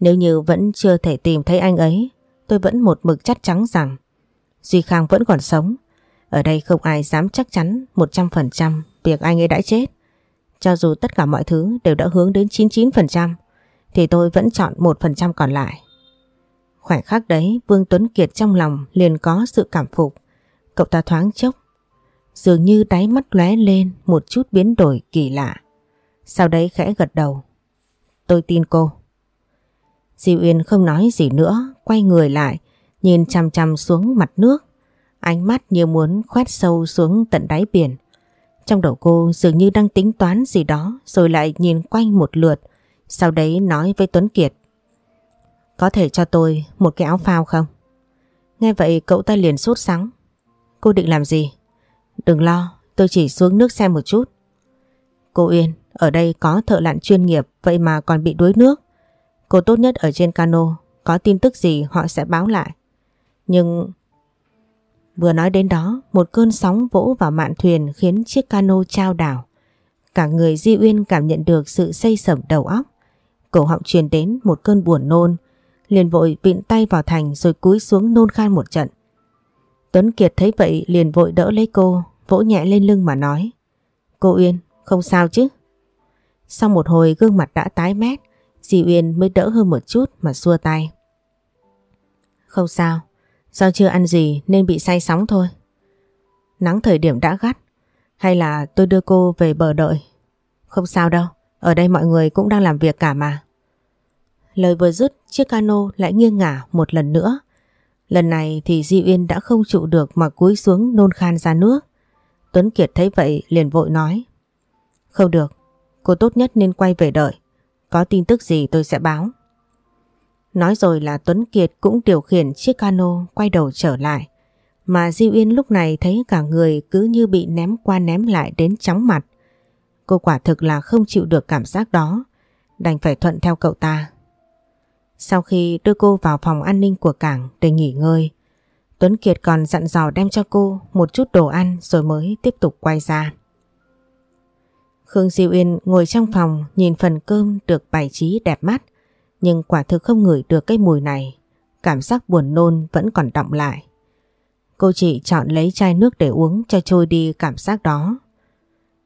Nếu như vẫn chưa thể tìm thấy anh ấy, tôi vẫn một mực chắc chắn rằng Duy Khang vẫn còn sống. Ở đây không ai dám chắc chắn 100% việc anh ấy đã chết. Cho dù tất cả mọi thứ đều đã hướng đến 99%, thì tôi vẫn chọn 1% còn lại. Khoảnh khắc đấy Vương Tuấn Kiệt trong lòng liền có sự cảm phục. Cậu ta thoáng chốc. Dường như đáy mắt lóe lên một chút biến đổi kỳ lạ. Sau đấy khẽ gật đầu. Tôi tin cô. di Uyên không nói gì nữa, quay người lại, nhìn chằm chằm xuống mặt nước. Ánh mắt như muốn khoét sâu xuống tận đáy biển. Trong đầu cô dường như đang tính toán gì đó rồi lại nhìn quanh một lượt. Sau đấy nói với Tuấn Kiệt. Có thể cho tôi một cái áo phao không? Nghe vậy cậu ta liền sốt sắng. Cô định làm gì? Đừng lo, tôi chỉ xuống nước xem một chút. Cô Yên, ở đây có thợ lặn chuyên nghiệp vậy mà còn bị đuối nước. Cô tốt nhất ở trên cano, có tin tức gì họ sẽ báo lại. Nhưng... Vừa nói đến đó, một cơn sóng vỗ vào mạn thuyền khiến chiếc cano trao đảo. Cả người Di Uyên cảm nhận được sự xây sẩm đầu óc. Cổ họng truyền đến một cơn buồn nôn, liền vội vịn tay vào thành rồi cúi xuống nôn khan một trận. Tuấn Kiệt thấy vậy liền vội đỡ lấy cô, vỗ nhẹ lên lưng mà nói. Cô Uyên, không sao chứ? Sau một hồi gương mặt đã tái mét, dì Uyên mới đỡ hơn một chút mà xua tay. Không sao, do chưa ăn gì nên bị say sóng thôi. Nắng thời điểm đã gắt, hay là tôi đưa cô về bờ đợi? Không sao đâu, ở đây mọi người cũng đang làm việc cả mà. lời vừa dứt chiếc cano lại nghiêng ngả một lần nữa. Lần này thì Di Uyên đã không trụ được mà cúi xuống nôn khan ra nước. Tuấn Kiệt thấy vậy liền vội nói. Không được, cô tốt nhất nên quay về đợi. Có tin tức gì tôi sẽ báo. Nói rồi là Tuấn Kiệt cũng điều khiển chiếc cano quay đầu trở lại. Mà Di Uyên lúc này thấy cả người cứ như bị ném qua ném lại đến chóng mặt. Cô quả thực là không chịu được cảm giác đó, đành phải thuận theo cậu ta. Sau khi đưa cô vào phòng an ninh của cảng để nghỉ ngơi, Tuấn Kiệt còn dặn dò đem cho cô một chút đồ ăn rồi mới tiếp tục quay ra. Khương Diêu Yên ngồi trong phòng nhìn phần cơm được bài trí đẹp mắt, nhưng quả thực không ngửi được cái mùi này, cảm giác buồn nôn vẫn còn đọng lại. Cô chỉ chọn lấy chai nước để uống cho trôi đi cảm giác đó.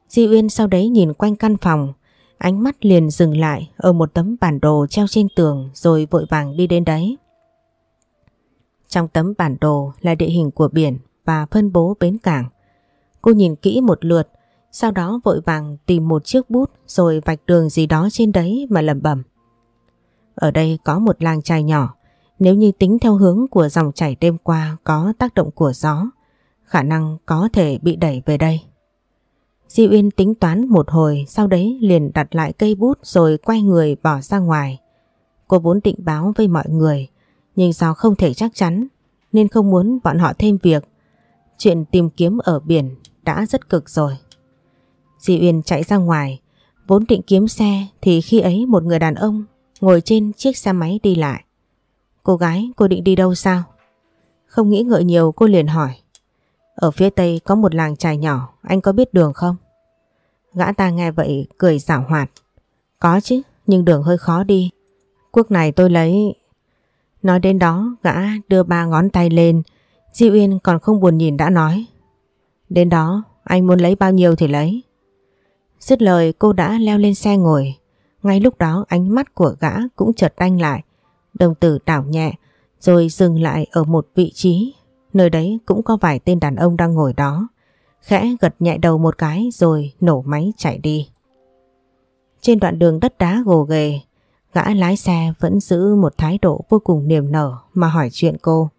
Di Uyên sau đấy nhìn quanh căn phòng, ánh mắt liền dừng lại ở một tấm bản đồ treo trên tường rồi vội vàng đi đến đấy. Trong tấm bản đồ là địa hình của biển và phân bố bến cảng. Cô nhìn kỹ một lượt, sau đó vội vàng tìm một chiếc bút rồi vạch đường gì đó trên đấy mà lẩm bẩm. Ở đây có một làng trài nhỏ, nếu như tính theo hướng của dòng chảy đêm qua có tác động của gió, khả năng có thể bị đẩy về đây. Di Uyên tính toán một hồi sau đấy liền đặt lại cây bút rồi quay người bỏ ra ngoài. Cô vốn định báo với mọi người nhưng do không thể chắc chắn nên không muốn bọn họ thêm việc. Chuyện tìm kiếm ở biển đã rất cực rồi. Di Uyên chạy ra ngoài vốn định kiếm xe thì khi ấy một người đàn ông ngồi trên chiếc xe máy đi lại. Cô gái cô định đi đâu sao? Không nghĩ ngợi nhiều cô liền hỏi. Ở phía tây có một làng trài nhỏ, anh có biết đường không? Gã ta nghe vậy cười giảo hoạt. Có chứ, nhưng đường hơi khó đi. Quốc này tôi lấy... Nói đến đó, gã đưa ba ngón tay lên. Di Uyên còn không buồn nhìn đã nói. Đến đó, anh muốn lấy bao nhiêu thì lấy. Dứt lời cô đã leo lên xe ngồi. Ngay lúc đó ánh mắt của gã cũng chợt đanh lại. Đồng tử đảo nhẹ rồi dừng lại ở một vị trí Nơi đấy cũng có vài tên đàn ông đang ngồi đó. Khẽ gật nhẹ đầu một cái rồi nổ máy chạy đi. Trên đoạn đường đất đá gồ ghề, gã lái xe vẫn giữ một thái độ vô cùng niềm nở mà hỏi chuyện cô.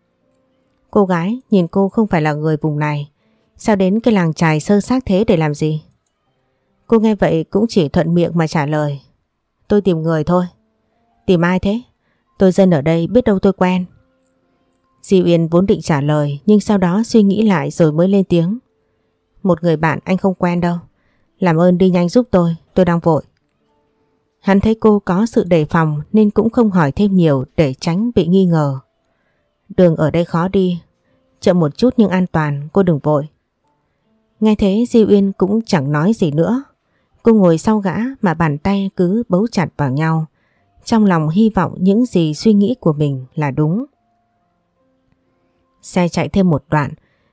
Cô gái nhìn cô không phải là người vùng này, sao đến cái làng trài sơ xác thế để làm gì? Cô nghe vậy cũng chỉ thuận miệng mà trả lời. Tôi tìm người thôi. Tìm ai thế? Tôi dân ở đây biết đâu tôi quen. Di Uyên vốn định trả lời nhưng sau đó suy nghĩ lại rồi mới lên tiếng. Một người bạn anh không quen đâu. Làm ơn đi nhanh giúp tôi, tôi đang vội. Hắn thấy cô có sự đề phòng nên cũng không hỏi thêm nhiều để tránh bị nghi ngờ. Đường ở đây khó đi, chậm một chút nhưng an toàn, cô đừng vội. Nghe thế Di Uyên cũng chẳng nói gì nữa. Cô ngồi sau gã mà bàn tay cứ bấu chặt vào nhau. Trong lòng hy vọng những gì suy nghĩ của mình là đúng. Xe chạy thêm một đoạn,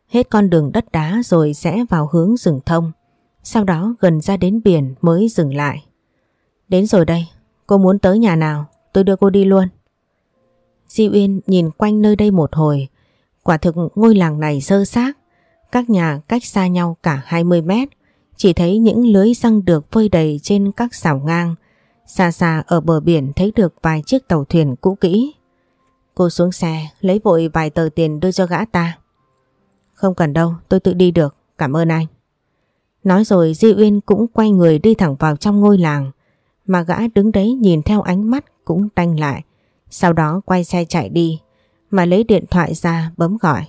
hết con đường đất đá rồi sẽ vào hướng rừng thông. Sau đó gần ra đến biển mới dừng lại. Đến rồi đây, cô muốn tới nhà nào, tôi đưa cô đi luôn. Di Uyên nhìn quanh nơi đây một hồi, quả thực ngôi làng này sơ xác, các nhà cách xa nhau cả 20 mét, chỉ thấy những lưới răng được phơi đầy trên các xảo ngang, xa xa ở bờ biển thấy được vài chiếc tàu thuyền cũ kỹ. Cô xuống xe lấy vội vài tờ tiền đưa cho gã ta. Không cần đâu, tôi tự đi được, cảm ơn anh. Nói rồi Di Uyên cũng quay người đi thẳng vào trong ngôi làng. Mà gã đứng đấy nhìn theo ánh mắt cũng đanh lại. Sau đó quay xe chạy đi. Mà lấy điện thoại ra bấm gọi.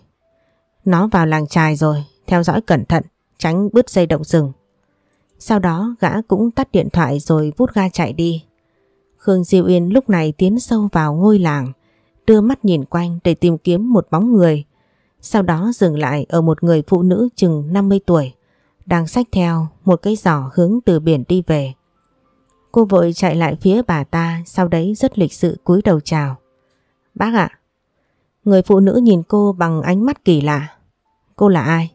Nó vào làng trài rồi, theo dõi cẩn thận, tránh bứt dây động rừng. Sau đó gã cũng tắt điện thoại rồi vút ga chạy đi. Khương Diêu Yên lúc này tiến sâu vào ngôi làng đưa mắt nhìn quanh để tìm kiếm một bóng người. Sau đó dừng lại ở một người phụ nữ chừng 50 tuổi, đang xách theo một cái giỏ hướng từ biển đi về. Cô vội chạy lại phía bà ta, sau đấy rất lịch sự cúi đầu chào. Bác ạ! Người phụ nữ nhìn cô bằng ánh mắt kỳ lạ. Cô là ai?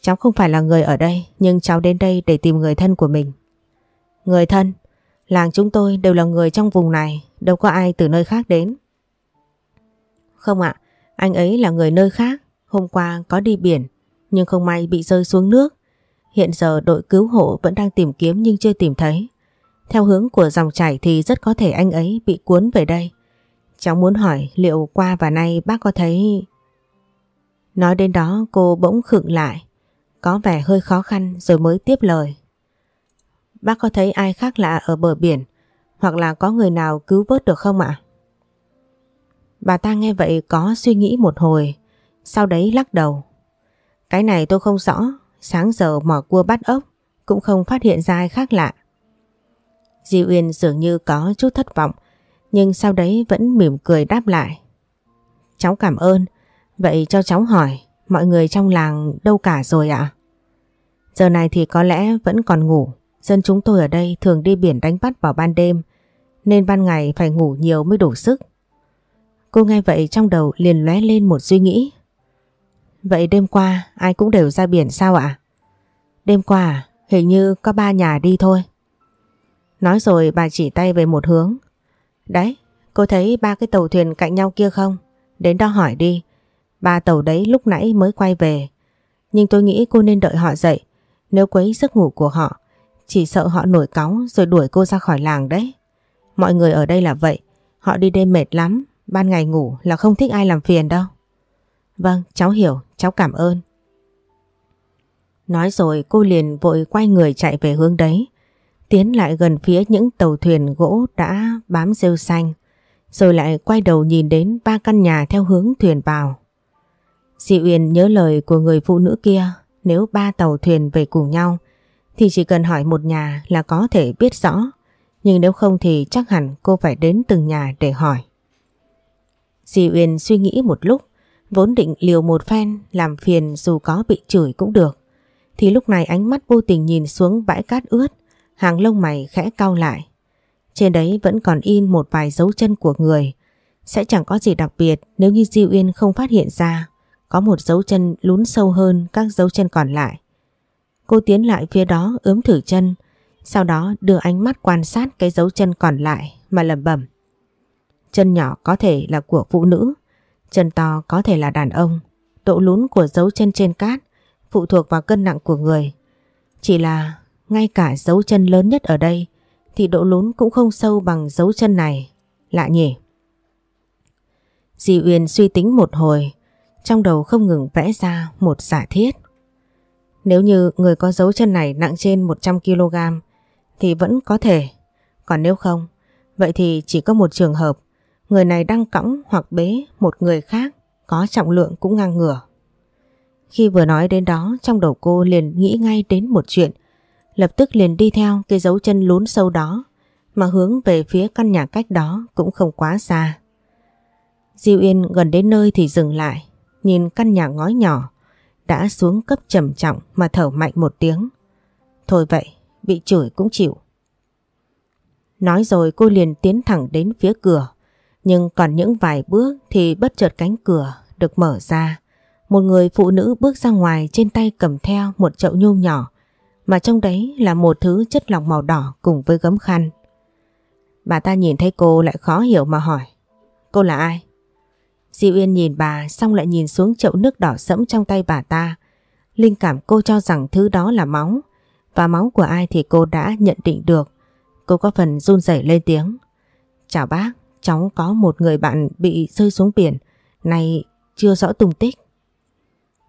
Cháu không phải là người ở đây, nhưng cháu đến đây để tìm người thân của mình. Người thân? Làng chúng tôi đều là người trong vùng này, đâu có ai từ nơi khác đến. Không ạ, anh ấy là người nơi khác, hôm qua có đi biển nhưng không may bị rơi xuống nước. Hiện giờ đội cứu hộ vẫn đang tìm kiếm nhưng chưa tìm thấy. Theo hướng của dòng chảy thì rất có thể anh ấy bị cuốn về đây. Cháu muốn hỏi liệu qua và nay bác có thấy... Nói đến đó cô bỗng khựng lại, có vẻ hơi khó khăn rồi mới tiếp lời. Bác có thấy ai khác lạ ở bờ biển hoặc là có người nào cứu vớt được không ạ? Bà ta nghe vậy có suy nghĩ một hồi, sau đấy lắc đầu. Cái này tôi không rõ, sáng giờ mò cua bắt ốc cũng không phát hiện ra ai khác lạ. Di Uyên dường như có chút thất vọng, nhưng sau đấy vẫn mỉm cười đáp lại. Cháu cảm ơn, vậy cho cháu hỏi, mọi người trong làng đâu cả rồi ạ? Giờ này thì có lẽ vẫn còn ngủ, dân chúng tôi ở đây thường đi biển đánh bắt vào ban đêm, nên ban ngày phải ngủ nhiều mới đủ sức. Cô nghe vậy trong đầu liền lóe lên một suy nghĩ. Vậy đêm qua ai cũng đều ra biển sao ạ? Đêm qua à? hình như có ba nhà đi thôi. Nói rồi bà chỉ tay về một hướng. Đấy, cô thấy ba cái tàu thuyền cạnh nhau kia không? Đến đó hỏi đi. Ba tàu đấy lúc nãy mới quay về. Nhưng tôi nghĩ cô nên đợi họ dậy. Nếu quấy giấc ngủ của họ, chỉ sợ họ nổi cáu rồi đuổi cô ra khỏi làng đấy. Mọi người ở đây là vậy. Họ đi đêm mệt lắm. Ban ngày ngủ là không thích ai làm phiền đâu. Vâng, cháu hiểu, cháu cảm ơn. Nói rồi cô liền vội quay người chạy về hướng đấy. Tiến lại gần phía những tàu thuyền gỗ đã bám rêu xanh. Rồi lại quay đầu nhìn đến ba căn nhà theo hướng thuyền vào. Dị Uyên nhớ lời của người phụ nữ kia. Nếu ba tàu thuyền về cùng nhau thì chỉ cần hỏi một nhà là có thể biết rõ. Nhưng nếu không thì chắc hẳn cô phải đến từng nhà để hỏi. Di Uyên suy nghĩ một lúc, vốn định liều một phen làm phiền dù có bị chửi cũng được. Thì lúc này ánh mắt vô tình nhìn xuống bãi cát ướt, hàng lông mày khẽ cau lại. Trên đấy vẫn còn in một vài dấu chân của người. Sẽ chẳng có gì đặc biệt nếu như Di Uyên không phát hiện ra có một dấu chân lún sâu hơn các dấu chân còn lại. Cô tiến lại phía đó ướm thử chân, sau đó đưa ánh mắt quan sát cái dấu chân còn lại mà lẩm bẩm. Chân nhỏ có thể là của phụ nữ, chân to có thể là đàn ông. Độ lún của dấu chân trên cát phụ thuộc vào cân nặng của người. Chỉ là ngay cả dấu chân lớn nhất ở đây thì độ lún cũng không sâu bằng dấu chân này. Lạ nhỉ? Di Uyên suy tính một hồi, trong đầu không ngừng vẽ ra một giả thiết. Nếu như người có dấu chân này nặng trên 100kg thì vẫn có thể. Còn nếu không, vậy thì chỉ có một trường hợp người này đang cõng hoặc bế một người khác có trọng lượng cũng ngang ngửa. Khi vừa nói đến đó trong đầu cô liền nghĩ ngay đến một chuyện, lập tức liền đi theo cái dấu chân lún sâu đó mà hướng về phía căn nhà cách đó cũng không quá xa. Diêu Yên gần đến nơi thì dừng lại, nhìn căn nhà ngói nhỏ, đã xuống cấp trầm trọng mà thở mạnh một tiếng. Thôi vậy, bị chửi cũng chịu. Nói rồi cô liền tiến thẳng đến phía cửa. Nhưng còn những vài bước thì bất chợt cánh cửa được mở ra. Một người phụ nữ bước ra ngoài trên tay cầm theo một chậu nhôm nhỏ mà trong đấy là một thứ chất lỏng màu đỏ cùng với gấm khăn. Bà ta nhìn thấy cô lại khó hiểu mà hỏi Cô là ai? Di Uyên nhìn bà xong lại nhìn xuống chậu nước đỏ sẫm trong tay bà ta. Linh cảm cô cho rằng thứ đó là máu và máu của ai thì cô đã nhận định được. Cô có phần run rẩy lên tiếng. Chào bác, cháu có một người bạn bị rơi xuống biển, này chưa rõ tung tích.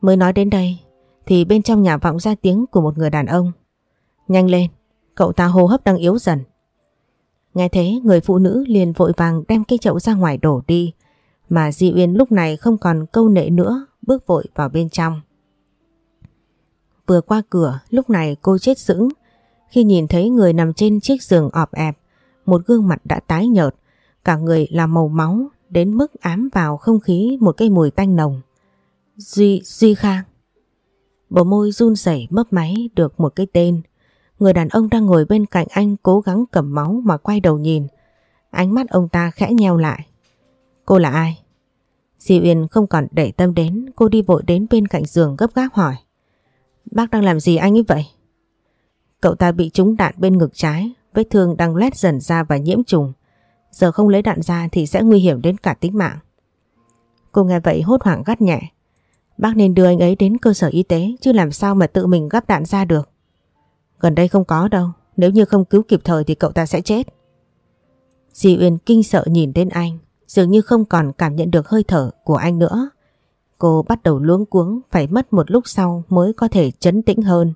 Mới nói đến đây thì bên trong nhà vọng ra tiếng của một người đàn ông. Nhanh lên, cậu ta hô hấp đang yếu dần. Nghe thế người phụ nữ liền vội vàng đem cây chậu ra ngoài đổ đi mà Di Uyên lúc này không còn câu nệ nữa bước vội vào bên trong. Vừa qua cửa lúc này cô chết sững khi nhìn thấy người nằm trên chiếc giường ọp ẹp một gương mặt đã tái nhợt cả người là màu máu đến mức ám vào không khí một cây mùi tanh nồng. Duy, Duy Khang. Bờ môi run rẩy mấp máy được một cái tên. Người đàn ông đang ngồi bên cạnh anh cố gắng cầm máu mà quay đầu nhìn. Ánh mắt ông ta khẽ nheo lại. Cô là ai? Di Uyên không còn để tâm đến, cô đi vội đến bên cạnh giường gấp gáp hỏi. Bác đang làm gì anh ấy vậy? Cậu ta bị trúng đạn bên ngực trái, vết thương đang lét dần ra và nhiễm trùng. Giờ không lấy đạn ra thì sẽ nguy hiểm đến cả tính mạng. Cô nghe vậy hốt hoảng gắt nhẹ. Bác nên đưa anh ấy đến cơ sở y tế chứ làm sao mà tự mình gắp đạn ra được. Gần đây không có đâu, Nếu như không cứu kịp thời thì cậu ta sẽ chết. Di Uyên kinh sợ nhìn đến anh, dường như không còn cảm nhận được hơi thở của anh nữa. Cô bắt đầu luống cuống phải mất một lúc sau mới có thể chấn tĩnh hơn.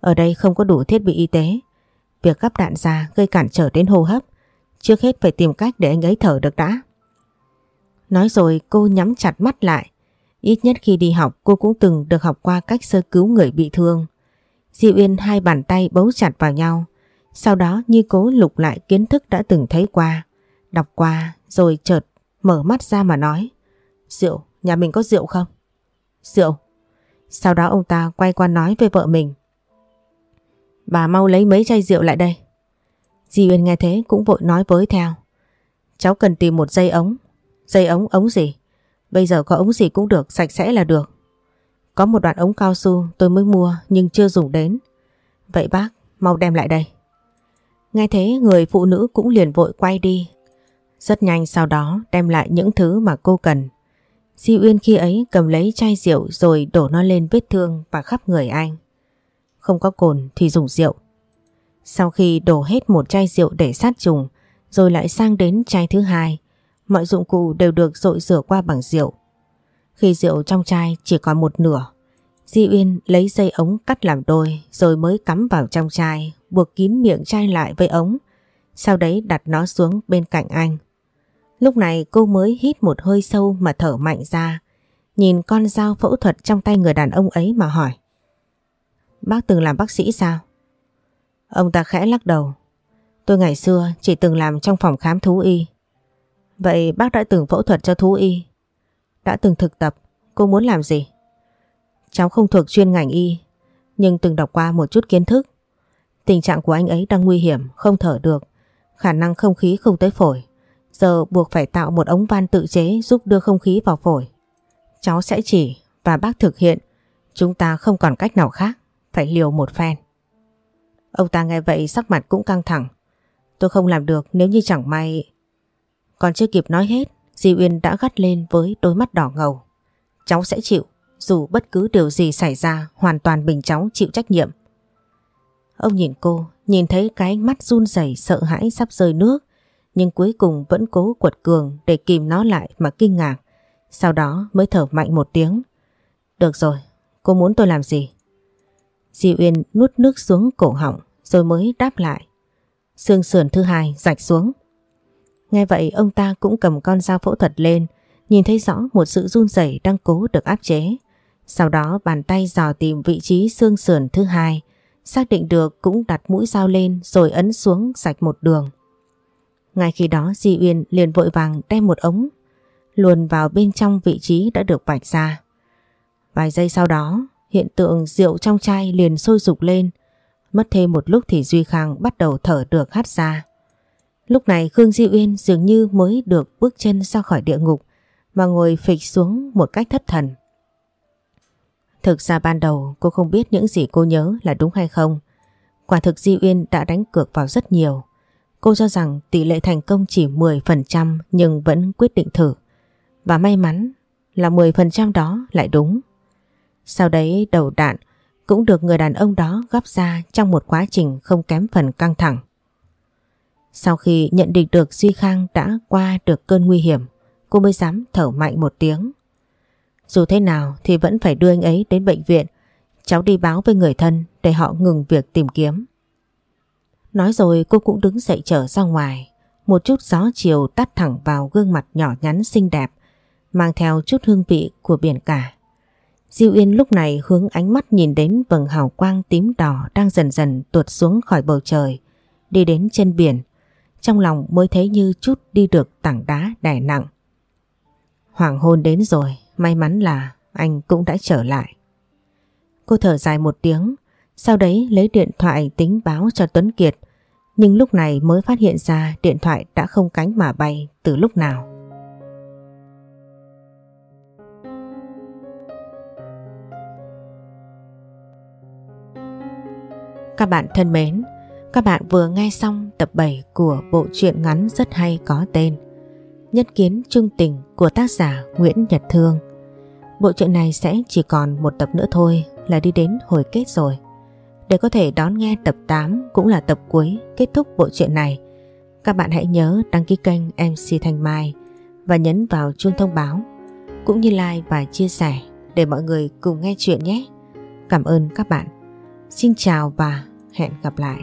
Ở đây không có đủ thiết bị y tế. Việc gắp đạn ra gây cản trở đến hô hấp. Trước hết phải tìm cách để anh ấy thở được đã. Nói rồi cô nhắm chặt mắt lại. Ít nhất khi đi học cô cũng từng được học qua cách sơ cứu người bị thương. Di Uyên hai bàn tay bấu chặt vào nhau. Sau đó như cố lục lại kiến thức đã từng thấy qua. Đọc qua rồi chợt mở mắt ra mà nói. Rượu, nhà mình có rượu không? Rượu. Sau đó ông ta quay qua nói với vợ mình. Bà mau lấy mấy chai rượu lại đây. Di Uyên nghe thế cũng vội nói với theo. Cháu cần tìm một dây ống. Dây ống, ống gì? Bây giờ có ống gì cũng được, sạch sẽ là được. Có một đoạn ống cao su tôi mới mua nhưng chưa dùng đến. Vậy bác, mau đem lại đây. Nghe thế người phụ nữ cũng liền vội quay đi. Rất nhanh sau đó đem lại những thứ mà cô cần. Di Uyên khi ấy cầm lấy chai rượu rồi đổ nó lên vết thương và khắp người anh. Không có cồn thì dùng rượu. Sau khi đổ hết một chai rượu để sát trùng rồi lại sang đến chai thứ hai, mọi dụng cụ đều được dội rửa qua bằng rượu. Khi rượu trong chai chỉ còn một nửa, Di Uyên lấy dây ống cắt làm đôi rồi mới cắm vào trong chai, buộc kín miệng chai lại với ống, sau đấy đặt nó xuống bên cạnh anh. Lúc này cô mới hít một hơi sâu mà thở mạnh ra, nhìn con dao phẫu thuật trong tay người đàn ông ấy mà hỏi. Bác từng làm bác sĩ sao? Ông ta khẽ lắc đầu. Tôi ngày xưa chỉ từng làm trong phòng khám thú y. Vậy bác đã từng phẫu thuật cho thú y? Đã từng thực tập, cô muốn làm gì? Cháu không thuộc chuyên ngành y, nhưng từng đọc qua một chút kiến thức. Tình trạng của anh ấy đang nguy hiểm, không thở được, khả năng không khí không tới phổi. Giờ buộc phải tạo một ống van tự chế giúp đưa không khí vào phổi. Cháu sẽ chỉ và bác thực hiện, chúng ta không còn cách nào khác, phải liều một phen. Ông ta nghe vậy sắc mặt cũng căng thẳng. Tôi không làm được nếu như chẳng may... Còn chưa kịp nói hết, Di Uyên đã gắt lên với đôi mắt đỏ ngầu. Cháu sẽ chịu, dù bất cứ điều gì xảy ra hoàn toàn bình cháu chịu trách nhiệm. Ông nhìn cô, nhìn thấy cái mắt run rẩy sợ hãi sắp rơi nước, nhưng cuối cùng vẫn cố quật cường để kìm nó lại mà kinh ngạc. Sau đó mới thở mạnh một tiếng. Được rồi, cô muốn tôi làm gì? Di Uyên nuốt nước xuống cổ họng rồi mới đáp lại. Xương sườn thứ hai rạch xuống. Nghe vậy ông ta cũng cầm con dao phẫu thuật lên, nhìn thấy rõ một sự run rẩy đang cố được áp chế. Sau đó bàn tay dò tìm vị trí xương sườn thứ hai, xác định được cũng đặt mũi dao lên rồi ấn xuống sạch một đường. Ngay khi đó Di Uyên liền vội vàng đem một ống luồn vào bên trong vị trí đã được vạch ra. Vài giây sau đó, hiện tượng rượu trong chai liền sôi sục lên. Mất thêm một lúc thì Duy Khang bắt đầu thở được hắt ra. Lúc này Khương Di Uyên dường như mới được bước chân ra khỏi địa ngục, mà ngồi phịch xuống một cách thất thần. Thực ra ban đầu cô không biết những gì cô nhớ là đúng hay không. Quả thực Di Uyên đã đánh cược vào rất nhiều. Cô cho rằng tỷ lệ thành công chỉ 10% nhưng vẫn quyết định thử. Và may mắn là 10% đó lại đúng. Sau đấy đầu đạn, cũng được người đàn ông đó gắp ra trong một quá trình không kém phần căng thẳng. Sau khi nhận định được Duy Khang đã qua được cơn nguy hiểm, cô mới dám thở mạnh một tiếng. Dù thế nào thì vẫn phải đưa anh ấy đến bệnh viện, cháu đi báo với người thân để họ ngừng việc tìm kiếm. Nói rồi cô cũng đứng dậy trở ra ngoài, một chút gió chiều tắt thẳng vào gương mặt nhỏ nhắn xinh đẹp, mang theo chút hương vị của biển cả. Diêu Yên lúc này hướng ánh mắt nhìn đến vầng hào quang tím đỏ đang dần dần tuột xuống khỏi bầu trời, đi đến chân biển, trong lòng mới thấy như chút đi được tảng đá đè nặng. Hoàng hôn đến rồi, may mắn là anh cũng đã trở lại. Cô thở dài một tiếng, sau đấy lấy điện thoại tính báo cho Tuấn Kiệt, nhưng lúc này mới phát hiện ra điện thoại đã không cánh mà bay từ lúc nào. Các bạn thân mến, các bạn vừa nghe xong tập 7 của bộ truyện ngắn rất hay có tên Nhất kiến trung tình của tác giả Nguyễn Nhật Thương. Bộ truyện này sẽ chỉ còn một tập nữa thôi là đi đến hồi kết rồi. Để có thể đón nghe tập 8 cũng là tập cuối kết thúc bộ truyện này, các bạn hãy nhớ đăng ký kênh MC Thanh Mai và nhấn vào chuông thông báo cũng như like và chia sẻ để mọi người cùng nghe chuyện nhé. Cảm ơn các bạn. Xin chào và hẹn gặp lại.